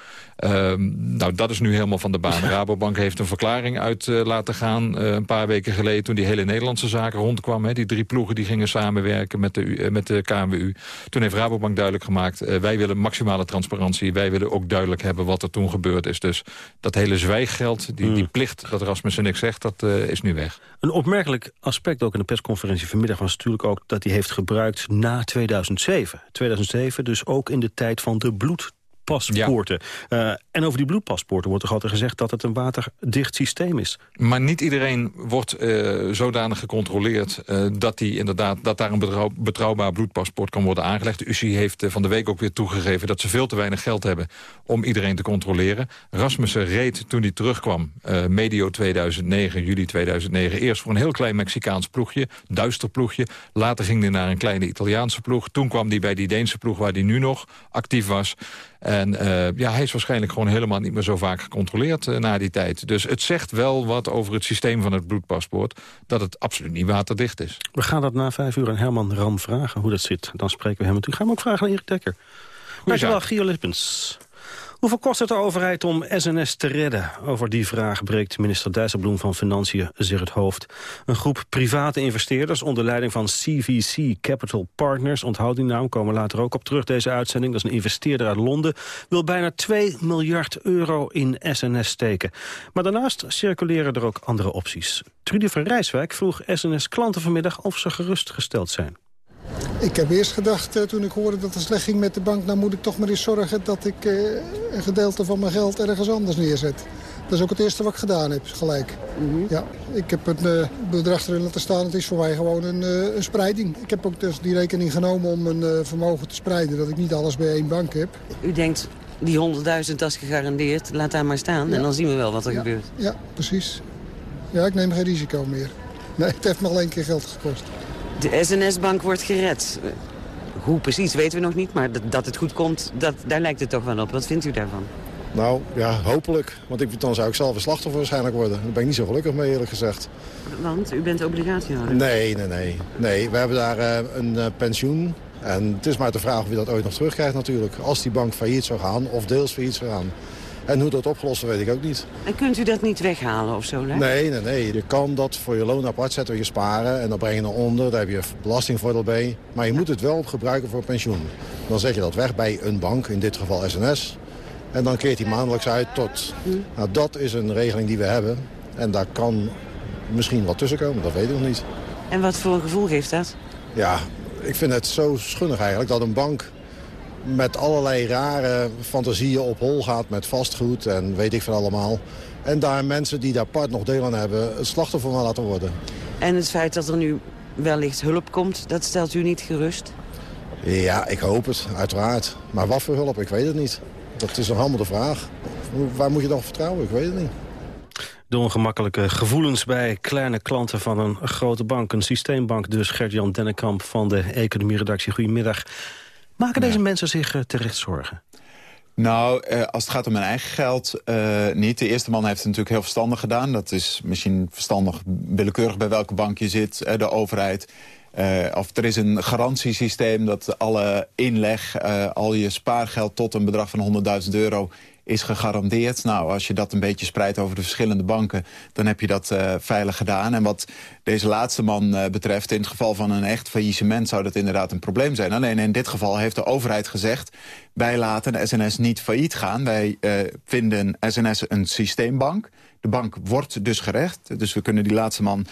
Um, nou, dat is nu helemaal van de baan. Rabobank heeft een verklaring uit laten gaan een paar weken geleden toen die hele Nederlandse zaken rondkwam. Hè, die drie ploegen die gingen samenwerken met de, met de KNWU. Toen heeft Rabobank duidelijk gemaakt, wij willen maximale transparantie. Wij willen ook duidelijk hebben wat er toen gebeurd is. Dus dat hele zwijggeld, die, die hmm. plicht dat Rasmussen niks zegt, dat uh, is nu weg. Een opmerkelijk aspect ook in de persconferentie vanmiddag was natuurlijk ook dat hij heeft gebruikt na 2007. 2007 dus ook in de tijd van de bloed bloedpaspoorten. Eh, en over die bloedpaspoorten wordt toch altijd gezegd... dat het een waterdicht systeem is. Maar niet iedereen wordt uh, zodanig gecontroleerd... Uh, dat, die inderdaad, dat daar een betrouwbaar bloedpaspoort kan worden aangelegd. De UCI heeft van de week ook weer toegegeven... dat ze veel te weinig geld hebben om iedereen te controleren. Rasmussen reed toen hij terugkwam, medio 2009, juli 2009... eerst voor een heel klein Mexicaans ploegje, duister ploegje. Later ging hij naar een kleine Italiaanse ploeg. Toen kwam hij bij die Deense ploeg waar hij nu nog actief was. En uh, ja, hij is waarschijnlijk gewoon helemaal niet meer zo vaak gecontroleerd uh, na die tijd. Dus het zegt wel wat over het systeem van het bloedpaspoort... dat het absoluut niet waterdicht is. We gaan dat na vijf uur aan Herman Ram vragen hoe dat zit. Dan spreken we hem u. Gaan we ook vragen aan Erik Dekker. Dankjewel, Gio Lippens. Hoeveel kost het de overheid om SNS te redden? Over die vraag breekt minister Dijsselbloem van Financiën zich het hoofd. Een groep private investeerders onder leiding van CVC Capital Partners... onthoud die naam, komen later ook op terug deze uitzending. Dat is een investeerder uit Londen. Wil bijna 2 miljard euro in SNS steken. Maar daarnaast circuleren er ook andere opties. Trudy van Rijswijk vroeg SNS-klanten vanmiddag of ze gerustgesteld zijn. Ik heb eerst gedacht, uh, toen ik hoorde dat het slecht ging met de bank... nou moet ik toch maar eens zorgen dat ik uh, een gedeelte van mijn geld ergens anders neerzet. Dat is ook het eerste wat ik gedaan heb, gelijk. Mm -hmm. ja, ik heb het uh, bedrag erin laten staan. Het is voor mij gewoon een, een, spreiding. Ik heb ook dus die rekening genomen om een vermogen te spreiden. Dat ik niet alles bij één bank heb. U denkt, die 100.000 dat is gegarandeerd. Laat daar maar staan ja. en dan zien we wel wat er ja. gebeurt. Ja, precies. Ja, ik neem geen risico meer. Nee, het heeft me al één keer geld gekost. De SNS-bank wordt gered. Hoe precies weten we nog niet, maar dat het goed komt, dat, daar lijkt het toch wel op. Wat vindt u daarvan? Nou, ja, hopelijk. Want ik, dan zou ik zelf een slachtoffer waarschijnlijk worden. Daar ben ik niet zo gelukkig mee, eerlijk gezegd. Want u bent obligatiehouder? Nee, nee, nee. Nee, we hebben daar uh, een uh, pensioen. En het is maar de vraag of je dat ooit nog terugkrijgt natuurlijk. Als die bank failliet zou gaan, of deels failliet zou gaan. En hoe dat opgelost wordt, weet ik ook niet. En kunt u dat niet weghalen of zo? Hè? Nee, nee, nee. Je kan dat voor je loon apart zetten, je sparen. En dan breng je naar onder, daar heb je belastingvoordeel bij. Maar je moet het wel gebruiken voor pensioen. Dan zet je dat weg bij een bank, in dit geval SNS. En dan keert die maandelijks uit tot... Nou, dat is een regeling die we hebben. En daar kan misschien wat tussen komen, dat weet ik nog niet. En wat voor gevoel geeft dat? Ja, ik vind het zo schunnig eigenlijk dat een bank met allerlei rare fantasieën op hol gaat met vastgoed en weet ik van allemaal. En daar mensen die daar part nog deel aan hebben het slachtoffer van laten worden. En het feit dat er nu wellicht hulp komt, dat stelt u niet gerust? Ja, ik hoop het, uiteraard. Maar wat voor hulp, ik weet het niet. Dat is nog allemaal de vraag. Waar moet je dan vertrouwen? Ik weet het niet. De ongemakkelijke gevoelens bij kleine klanten van een grote bank. Een systeembank dus. Gert-Jan Dennekamp van de economieredactie. Goedemiddag. Maken deze mensen zich uh, terecht zorgen? Nou, eh, als het gaat om mijn eigen geld, uh, niet. De eerste man heeft het natuurlijk heel verstandig gedaan. Dat is misschien verstandig willekeurig bij welke bank je zit, de overheid. of er is een garantiesysteem dat alle inleg, al je spaargeld tot een bedrag van 100.000 euro is gegarandeerd. Nou, als je dat een beetje spreidt over de verschillende banken... dan heb je dat uh, veilig gedaan. En wat deze laatste man uh, betreft... in het geval van een echt faillissement zou dat inderdaad een probleem zijn. Alleen in dit geval heeft de overheid gezegd... wij laten SNS niet failliet gaan. Wij uh, vinden SNS een systeembank... De bank wordt dus gerecht, dus we kunnen die laatste man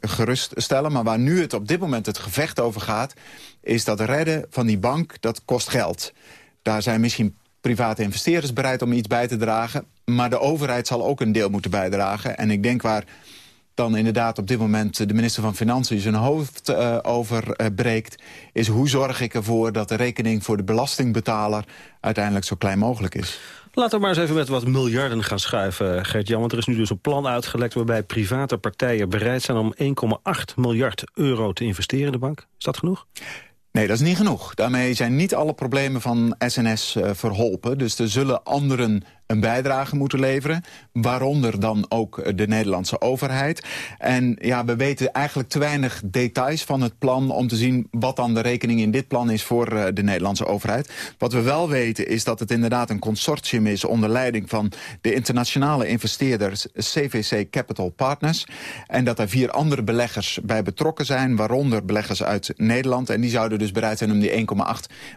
geruststellen. Maar waar nu het op dit moment het gevecht over gaat... is dat redden van die bank, dat kost geld. Daar zijn misschien private investeerders bereid om iets bij te dragen. Maar de overheid zal ook een deel moeten bijdragen. En ik denk waar dan inderdaad op dit moment de minister van Financiën zijn hoofd uh, over uh, breekt... is hoe zorg ik ervoor dat de rekening voor de belastingbetaler uiteindelijk zo klein mogelijk is. Laten we maar eens even met wat miljarden gaan schuiven, Gert-Jan. Want er is nu dus een plan uitgelekt waarbij private partijen bereid zijn... om 1,8 miljard euro te investeren in de bank. Is dat genoeg? Nee, dat is niet genoeg. Daarmee zijn niet alle problemen van SNS uh, verholpen. Dus er zullen anderen een bijdrage moeten leveren. Waaronder dan ook de Nederlandse overheid. En ja, we weten eigenlijk te weinig details van het plan... om te zien wat dan de rekening in dit plan is voor uh, de Nederlandse overheid. Wat we wel weten is dat het inderdaad een consortium is... onder leiding van de internationale investeerders CVC Capital Partners. En dat er vier andere beleggers bij betrokken zijn... waaronder beleggers uit Nederland. En die zouden dus bereid zijn om die 1,8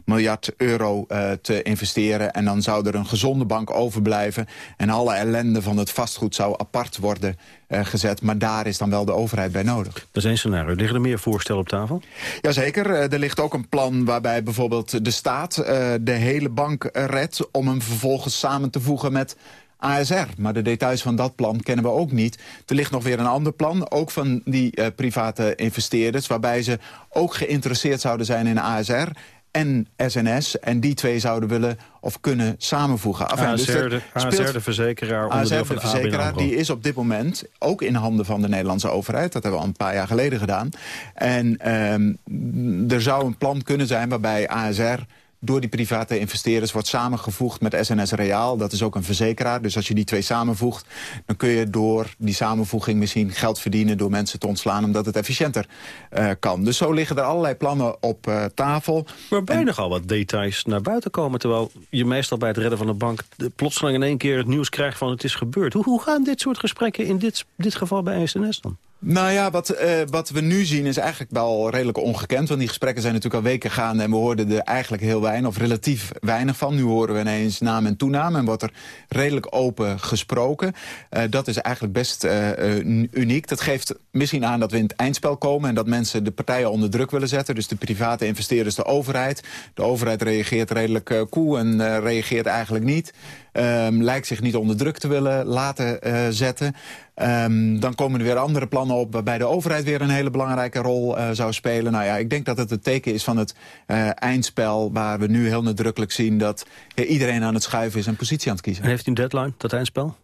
miljard euro uh, te investeren. En dan zou er een gezonde bank over overblijven. En alle ellende van het vastgoed zou apart worden gezet. Maar daar is dan wel de overheid bij nodig. Dat is één scenario. Liggen er meer voorstellen op tafel? Jazeker. er ligt ook een plan waarbij bijvoorbeeld de staat de hele bank redt... om hem vervolgens samen te voegen met ASR. Maar de details van dat plan kennen we ook niet. Er ligt nog weer een ander plan, ook van die uh, private investeerders... waarbij ze ook geïnteresseerd zouden zijn in ASR en SNS. En die twee zouden willen of kunnen samenvoegen. Enfin, ASR, dus de, ASR, de verzekeraar, ASR, de verzekeraar, die is op dit moment ook in handen van de Nederlandse overheid. Dat hebben we al een paar jaar geleden gedaan. En um, er zou een plan kunnen zijn waarbij ASR door die private investeerders wordt samengevoegd met SNS Reaal. Dat is ook een verzekeraar. Dus als je die twee samenvoegt, dan kun je door die samenvoeging misschien geld verdienen door mensen te ontslaan, omdat het efficiënter uh, kan. Dus zo liggen er allerlei plannen op uh, tafel. Waarbij en... nogal wat details naar buiten komen, terwijl je meestal bij het redden van de bank plotseling in één keer het nieuws krijgt van het is gebeurd. Hoe, hoe gaan dit soort gesprekken in dit, dit geval bij SNS dan? Nou ja, wat, uh, wat we nu zien is eigenlijk wel redelijk ongekend. Want die gesprekken zijn natuurlijk al weken gaande... en we hoorden er eigenlijk heel weinig, of relatief weinig van. Nu horen we ineens naam en toenaam en wordt er redelijk open gesproken. Uh, dat is eigenlijk best uh, uniek. Dat geeft misschien aan dat we in het eindspel komen... en dat mensen de partijen onder druk willen zetten. Dus de private investeerders, de overheid. De overheid reageert redelijk koel en reageert eigenlijk niet. Um, lijkt zich niet onder druk te willen laten uh, zetten. Um, dan komen er weer andere plannen op waarbij de overheid weer een hele belangrijke rol uh, zou spelen. Nou ja, ik denk dat het het teken is van het uh, eindspel waar we nu heel nadrukkelijk zien dat iedereen aan het schuiven is en positie aan het kiezen. En heeft u een deadline, dat eindspel?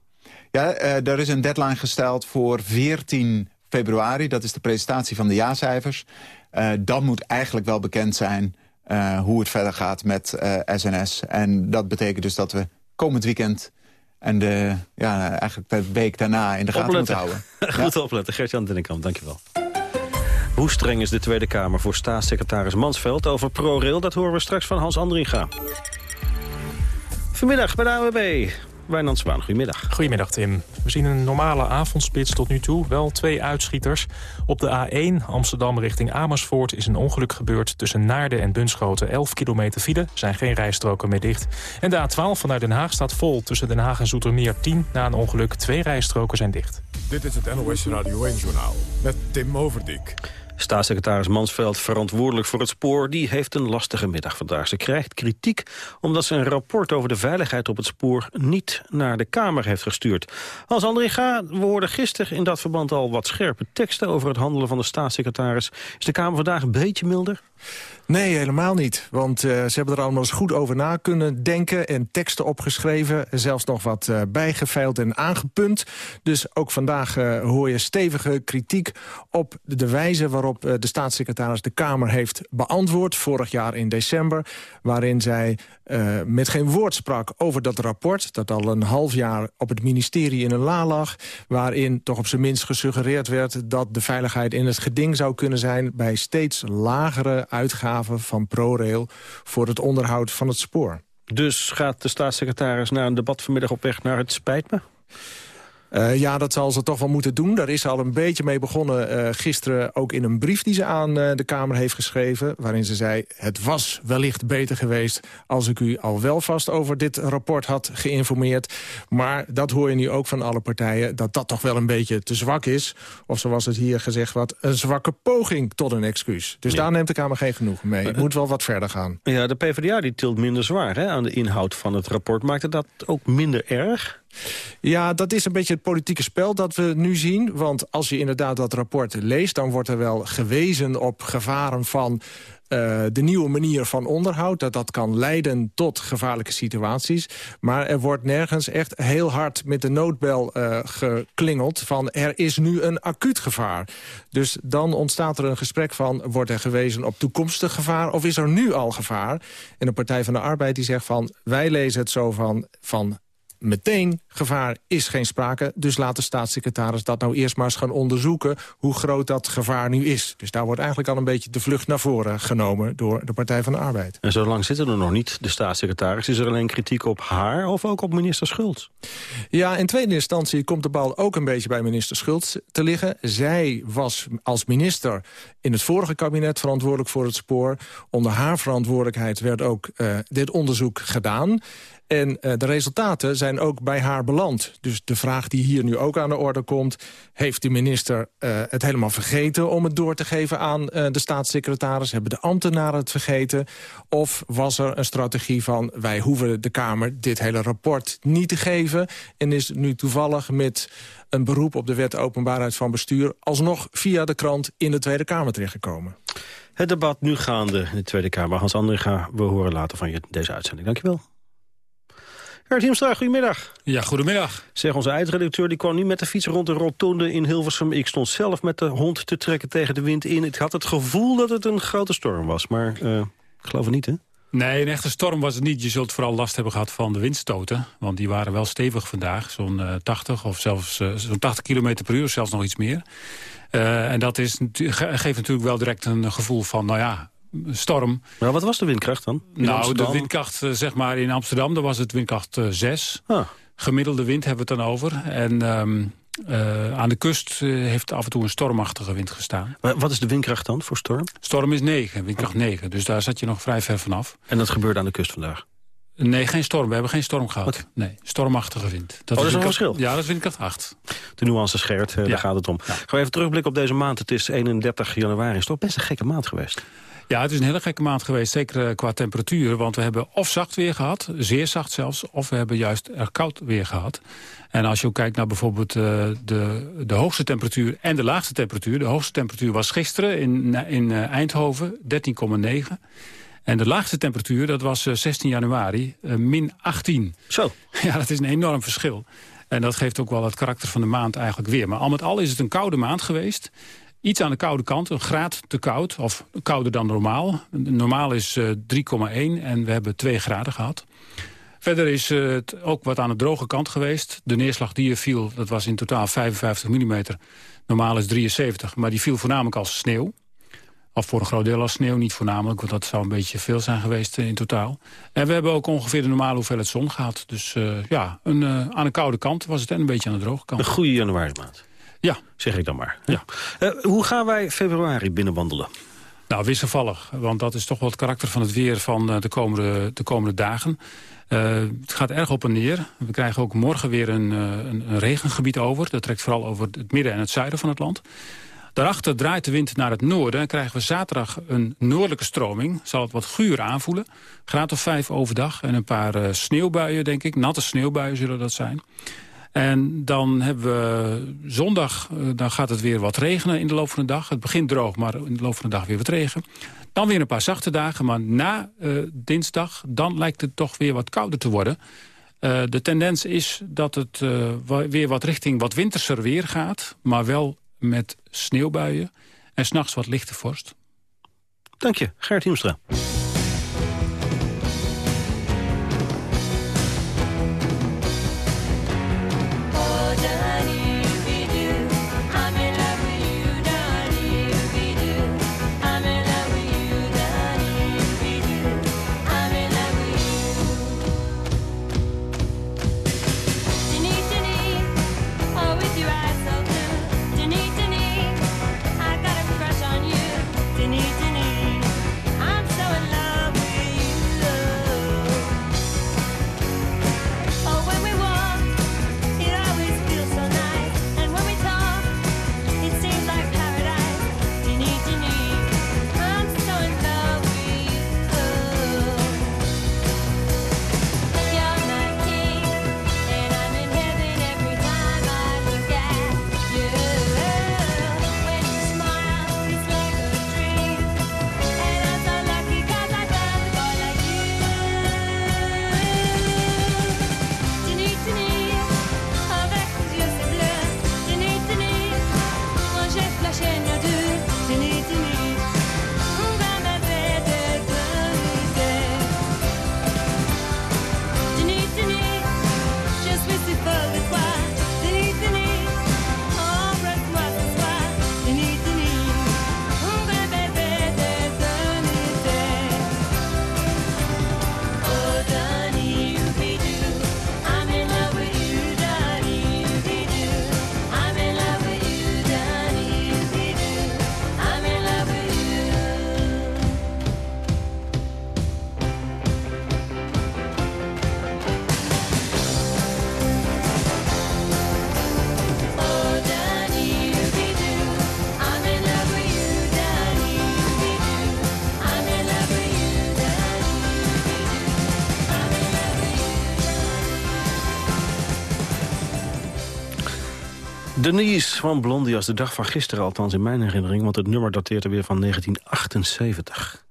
Ja, er is een deadline gesteld voor 14 februari. Dat is de presentatie van de jaarcijfers. dan moet eigenlijk wel bekend zijn hoe het verder gaat met SNS. En dat betekent dus dat we komend weekend en de, ja, eigenlijk de week daarna in de gaten moeten houden. Goed ja. opletten. Gert-Jan Dennekamp, dankjewel. Hoe streng is de Tweede Kamer voor staatssecretaris Mansveld over ProRail? Dat horen we straks van Hans Andringa. Vanmiddag bij de AWB. Wijnand Zwaan, goedemiddag. Goedemiddag, Tim. We zien een normale avondspits tot nu toe. Wel twee uitschieters. Op de A1 Amsterdam richting Amersfoort is een ongeluk gebeurd... tussen Naarden en Bunschoten. 11 kilometer file, zijn geen rijstroken meer dicht. En de A12 vanuit Den Haag staat vol. Tussen Den Haag en Zoetermeer 10 na een ongeluk. Twee rijstroken zijn dicht. Dit is het NOS Radio 1-journaal met Tim Overdijk. Staatssecretaris Mansveld, verantwoordelijk voor het spoor... die heeft een lastige middag vandaag. Ze krijgt kritiek omdat ze een rapport over de veiligheid op het spoor... niet naar de Kamer heeft gestuurd. Als André we hoorden gisteren in dat verband al wat scherpe teksten... over het handelen van de staatssecretaris. Is de Kamer vandaag een beetje milder? Nee, helemaal niet. Want uh, ze hebben er allemaal eens goed over na kunnen denken... en teksten opgeschreven, zelfs nog wat uh, bijgeveild en aangepunt. Dus ook vandaag uh, hoor je stevige kritiek op de wijze... waarop de staatssecretaris de Kamer heeft beantwoord... vorig jaar in december, waarin zij met geen woord sprak over dat rapport... dat al een half jaar op het ministerie in een la lag... waarin toch op zijn minst gesuggereerd werd... dat de veiligheid in het geding zou kunnen zijn... bij steeds lagere uitgaven van ProRail voor het onderhoud van het spoor. Dus gaat de staatssecretaris na een debat vanmiddag op weg naar het spijt me? Uh, ja, dat zal ze toch wel moeten doen. Daar is al een beetje mee begonnen uh, gisteren ook in een brief die ze aan uh, de Kamer heeft geschreven. Waarin ze zei, het was wellicht beter geweest als ik u al wel vast over dit rapport had geïnformeerd. Maar dat hoor je nu ook van alle partijen, dat dat toch wel een beetje te zwak is. Of zoals het hier gezegd wordt, een zwakke poging tot een excuus. Dus ja. daar neemt de Kamer geen genoeg mee. Het moet wel wat verder gaan. Ja, de PvdA die tilt minder zwaar hè, aan de inhoud van het rapport. Maakte dat ook minder erg? Ja, dat is een beetje het politieke spel dat we nu zien. Want als je inderdaad dat rapport leest... dan wordt er wel gewezen op gevaren van uh, de nieuwe manier van onderhoud. Dat dat kan leiden tot gevaarlijke situaties. Maar er wordt nergens echt heel hard met de noodbel uh, geklingeld... van er is nu een acuut gevaar. Dus dan ontstaat er een gesprek van... wordt er gewezen op toekomstig gevaar of is er nu al gevaar? En de Partij van de Arbeid die zegt van... wij lezen het zo van, van meteen gevaar is geen sprake. Dus laat de staatssecretaris dat nou eerst maar eens gaan onderzoeken... hoe groot dat gevaar nu is. Dus daar wordt eigenlijk al een beetje de vlucht naar voren genomen... door de Partij van de Arbeid. En zo lang zitten er nog niet, de staatssecretaris. Is er alleen kritiek op haar of ook op minister Schultz? Ja, in tweede instantie komt de bal ook een beetje bij minister Schultz te liggen. Zij was als minister in het vorige kabinet verantwoordelijk voor het spoor. Onder haar verantwoordelijkheid werd ook uh, dit onderzoek gedaan. En uh, de resultaten zijn ook bij haar beland. Dus de vraag die hier nu ook aan de orde komt... heeft de minister uh, het helemaal vergeten om het door te geven aan uh, de staatssecretaris? Hebben de ambtenaren het vergeten? Of was er een strategie van... wij hoeven de Kamer dit hele rapport niet te geven... en is nu toevallig met een beroep op de wet openbaarheid van bestuur... alsnog via de krant in de Tweede Kamer terechtgekomen. Het debat nu gaande in de Tweede Kamer. Hans Andringa, we horen later van je deze uitzending. Dankjewel. Gert Hiemstra, goedemiddag. Ja, goedemiddag. Zeg, onze eindredacteur die kwam nu met de fiets rond de rotonde in Hilversum. Ik stond zelf met de hond te trekken tegen de wind in. Ik had het gevoel dat het een grote storm was, maar uh, ik geloof het niet, hè? Nee, een echte storm was het niet. Je zult vooral last hebben gehad van de windstoten. Want die waren wel stevig vandaag. Zo'n uh, 80 of zelfs uh, zo'n 80 km per uur, zelfs nog iets meer. Uh, en dat is, geeft natuurlijk wel direct een gevoel van, nou ja, storm. Maar wat was de windkracht dan? In nou, Amsterdam? de windkracht zeg maar in Amsterdam, daar was het windkracht 6. Ah. Gemiddelde wind hebben we het dan over. En um, uh, aan de kust uh, heeft af en toe een stormachtige wind gestaan. Maar wat is de windkracht dan voor storm? Storm is 9, windkracht 9. Dus daar zat je nog vrij ver vanaf. En dat gebeurde aan de kust vandaag? Nee, geen storm. We hebben geen storm gehad. Nee, stormachtige wind. Dat, oh, is een verschil? Ja, dat is windkracht 8. De nuance uh, ja. daar gaat het om. Ja. Gaan we even terugblikken op deze maand. Het is 31 januari. Het is toch best een gekke maand geweest? Ja, het is een hele gekke maand geweest, zeker qua temperatuur. Want we hebben of zacht weer gehad, zeer zacht zelfs... of we hebben juist er koud weer gehad. En als je ook kijkt naar bijvoorbeeld uh, de, de hoogste temperatuur en de laagste temperatuur... de hoogste temperatuur was gisteren in, in uh, Eindhoven, 13,9... En de laagste temperatuur, dat was uh, 16 januari, min 18. Zo. Ja, dat is een enorm verschil. En dat geeft ook wel het karakter van de maand eigenlijk weer. Maar al met al is het een koude maand geweest iets aan de koude kant, een graad te koud, of kouder dan normaal. Normaal is uh, 3,1 en we hebben 2 graden gehad. Verder is uh, het ook wat aan de droge kant geweest. De neerslag die er viel, dat was in totaal 55 mm. Normaal is 73, maar die viel voornamelijk als sneeuw. Of voor een groot deel als sneeuw, niet voornamelijk, want dat zou een beetje veel zijn geweest uh, in totaal. En we hebben ook ongeveer de normale hoeveelheid zon gehad. Dus ja, een, aan de koude kant was het en een beetje aan de droge kant. Een goede januari maand. Ja. Zeg ik dan maar. Ja. Uh, hoe gaan wij februari binnenwandelen? Nou, wisselvallig. Want dat is toch wel het karakter van het weer van uh, de, komende, de komende dagen. Uh, het gaat erg op en neer. We krijgen ook morgen weer een, een, een, regengebied over. Dat trekt vooral over het midden en het zuiden van het land. Daarachter draait de wind naar het noorden. En krijgen we zaterdag een noordelijke stroming. Zal het wat guur aanvoelen. Graad of vijf overdag. En een paar sneeuwbuien, denk ik. Natte sneeuwbuien zullen dat zijn. En dan hebben we zondag, eh, dan gaat het weer wat regenen in de loop van de dag. Het begint droog, maar in de loop van de dag weer wat regen. Dan weer een paar zachte dagen, maar na uh, dinsdag... dan lijkt het toch weer wat kouder te worden. Uh, de tendens is dat het weer wat richting wat winterser weer gaat... maar wel met sneeuwbuien en s'nachts wat lichte vorst. Dank je, Gert Hiemstra. Denise van Blondie als de dag van gisteren, althans in mijn herinnering... want het nummer dateert er weer van 1978.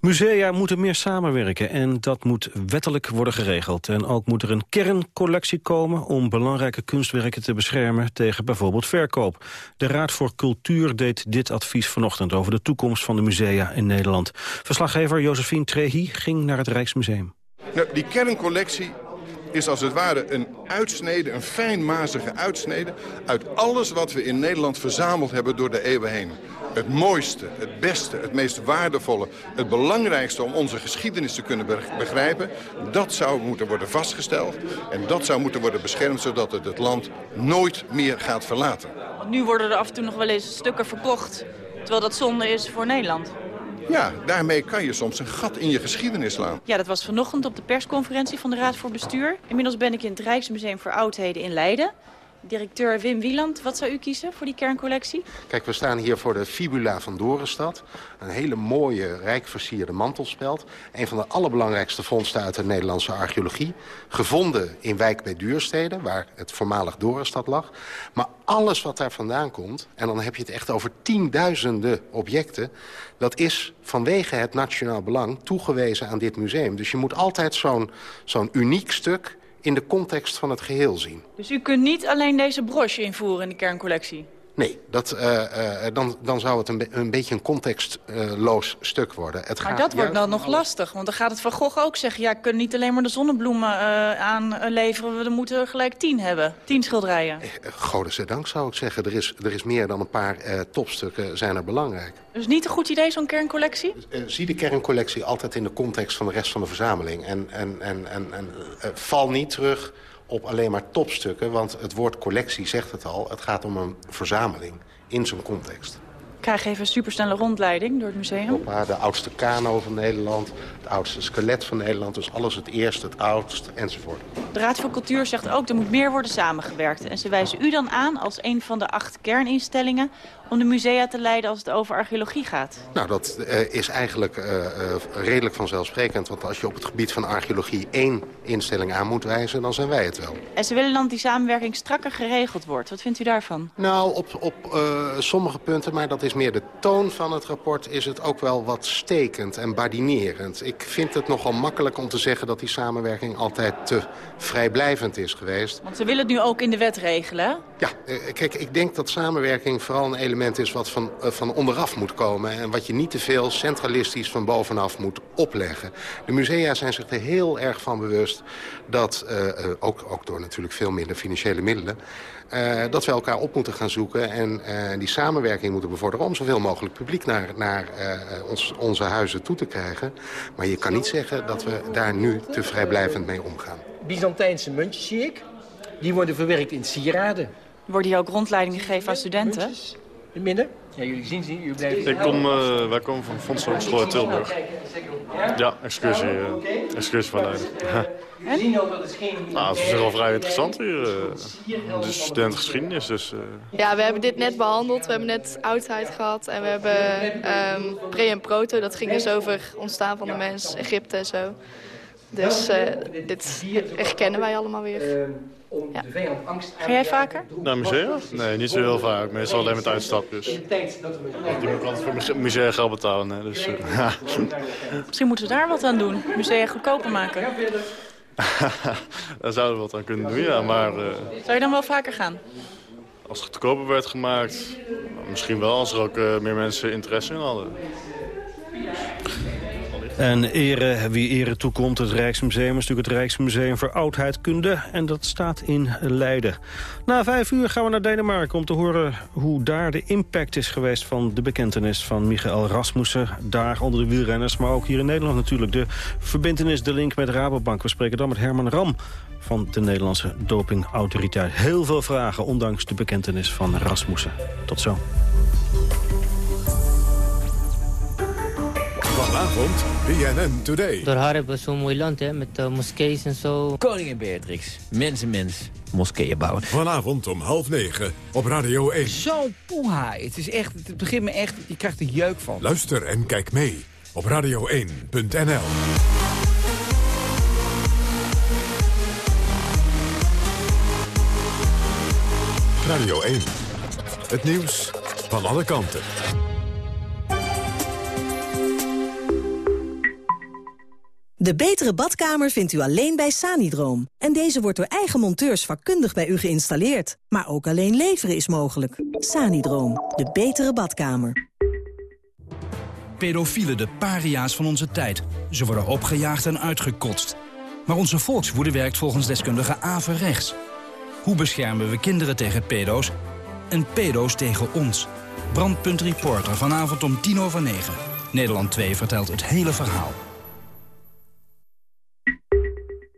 Musea moeten meer samenwerken en dat moet wettelijk worden geregeld. En ook moet er een kerncollectie komen om belangrijke kunstwerken te beschermen tegen bijvoorbeeld verkoop. De Raad voor Cultuur deed dit advies vanochtend over de toekomst van de musea in Nederland. Verslaggever Josephine Trehi ging naar het Rijksmuseum. Nou, die kerncollectie is als het ware een uitsnede, een fijnmazige uitsnede... uit alles wat we in Nederland verzameld hebben door de eeuwen heen. Het mooiste, het beste, het meest waardevolle, het belangrijkste om onze geschiedenis te kunnen begrijpen... dat zou moeten worden vastgesteld en dat zou moeten worden beschermd... zodat het het land nooit meer gaat verlaten. Want nu worden er af en toe nog wel eens stukken verkocht... terwijl dat zonde is voor Nederland. Ja, daarmee kan je soms een gat in je geschiedenis slaan. Ja, dat was vanochtend op de persconferentie van de Raad voor Bestuur. Inmiddels ben ik in het Rijksmuseum voor Oudheden in Leiden. Directeur Wim Wieland, wat zou u kiezen voor die kerncollectie? Kijk, we staan hier voor de Fibula van Dorenstad. Een hele mooie, rijk versierde mantelspeld. Een van de allerbelangrijkste vondsten uit de Nederlandse archeologie. Gevonden in Wijk bij Duurstede, waar het voormalig Dorenstad lag. Maar alles wat daar vandaan komt, en dan heb je het echt over tienduizenden objecten... dat is vanwege het nationaal belang toegewezen aan dit museum. Dus je moet altijd zo'n zo'n uniek stuk in de context van het geheel zien. Dus u kunt niet alleen deze broche invoeren in de kerncollectie? Nee, dat, uh, uh, dan, dan zou het een, een beetje een contextloos stuk worden. Het maar dat wordt dan nog lastig, want dan gaat het Van Gogh ook zeggen... ja, ik kan niet alleen maar de zonnebloemen uh, aanleveren... we moeten er gelijk tien hebben, tien schilderijen. Godzijdank zou ik zeggen, er is, er is meer dan een paar topstukken zijn er belangrijk. Dus niet een goed idee, zo'n kerncollectie? zie de kerncollectie altijd in de context van de rest van de verzameling. En, en, en, en, en val niet terug op alleen maar topstukken. Want het woord collectie zegt het al. Het gaat om een verzameling in zo'n context. Krijg even een supersnelle rondleiding door het museum. de oudste kano van Nederland, het oudste skelet van Nederland. Dus alles het eerste, het oudst enzovoort. De Raad voor Cultuur zegt ook er moet meer worden samengewerkt. En ze wijzen u dan aan als een van de acht kerninstellingen om de musea te leiden als het over archeologie gaat? Nou, dat uh, is eigenlijk uh, uh, redelijk vanzelfsprekend. Want als je op het gebied van archeologie één instelling aan moet wijzen, dan zijn wij het wel. En ze willen dan dat die samenwerking strakker geregeld wordt. Wat vindt u daarvan? Nou, op, op sommige punten, maar dat is meer de toon van het rapport... is het ook wel wat stekend en badinerend. Ik vind het nogal makkelijk om te zeggen dat die samenwerking altijd te vrijblijvend is geweest. Want ze willen het nu ook in de wet regelen, Ja, kijk, ik denk dat samenwerking vooral een element is wat van, uh, van onderaf moet komen... en wat je niet te veel centralistisch van bovenaf moet opleggen. De musea zijn zich er heel erg van bewust dat, uh, ook, ook door natuurlijk veel minder financiële middelen... dat we elkaar op moeten gaan zoeken en die samenwerking moeten bevorderen... om zoveel mogelijk publiek naar, naar ons, onze huizen toe te krijgen. Maar je kan niet zeggen dat we daar nu te vrijblijvend mee omgaan. Byzantijnse muntjes zie ik. Die worden verwerkt in sieraden. Worden hier ook rondleidingen gegeven aan studenten? Muntjes. Minder? Ja, jullie zien ze, jullie blijven... Ik kom, uh, wij komen van Fondshogeschool uit Tilburg. Ja, excursie, uh, excursie van Leiden. Nou, het is wel vrij interessant hier. Uh, de studentengeschiedenis, dus... Ja, we hebben dit net behandeld. We hebben net oudheid gehad. En we hebben um, pre- en proto. Dat ging dus over ontstaan van de mens, Egypte en zo. Dus dit herkennen wij allemaal weer. Ja. Ga jij vaker? Naar musea? Nee, niet zo heel vaak. Meestal alleen met uitstapjes. Die moet ik altijd voor musea geld betalen. Hè, dus, uh, Misschien moeten we daar wat aan doen. Musea goedkoper maken. daar zouden we wat aan kunnen doen, ja. Maar, uh, Zou je dan wel vaker gaan? Als het goedkoper werd gemaakt, misschien wel. Als er ook uh, meer mensen interesse in hadden. En ere, wie ere toekomt, het Rijksmuseum is natuurlijk het Rijksmuseum voor Oudheidkunde. En dat staat in Leiden. Na vijf uur gaan we naar Denemarken om te horen hoe daar de impact is geweest van de bekentenis van Michael Rasmussen. Daar onder de wielrenners, maar ook hier in Nederland natuurlijk. De verbindenis, de link met Rabobank. We spreken dan met Herman Ram van de Nederlandse dopingautoriteit. Heel veel vragen, ondanks de bekentenis van Rasmussen. Tot zo. Vanavond BNN Today. Door haar hebben we zo'n mooi land, hè, met uh, moskeeën en zo. Koningin Beatrix, mens en mens, moskeeën bouwen. Vanavond om half negen op Radio 1. Zo poeha, het is echt, het begint me echt, je krijgt er jeuk van. Luister en kijk mee op radio1.nl. Radio 1. Het nieuws van alle kanten. De betere badkamer vindt u alleen bij Sanidroom. En deze wordt door eigen monteurs vakkundig bij u geïnstalleerd. Maar ook alleen leveren is mogelijk. Sanidroom, de betere badkamer. Pedofielen de paria's van onze tijd. Ze worden opgejaagd en uitgekotst. Maar onze volkswoede werkt volgens deskundige averechts. Hoe beschermen we kinderen tegen pedo's en pedo's tegen ons? Brandpunt Reporter vanavond om tien over negen. Nederland 2 vertelt het hele verhaal.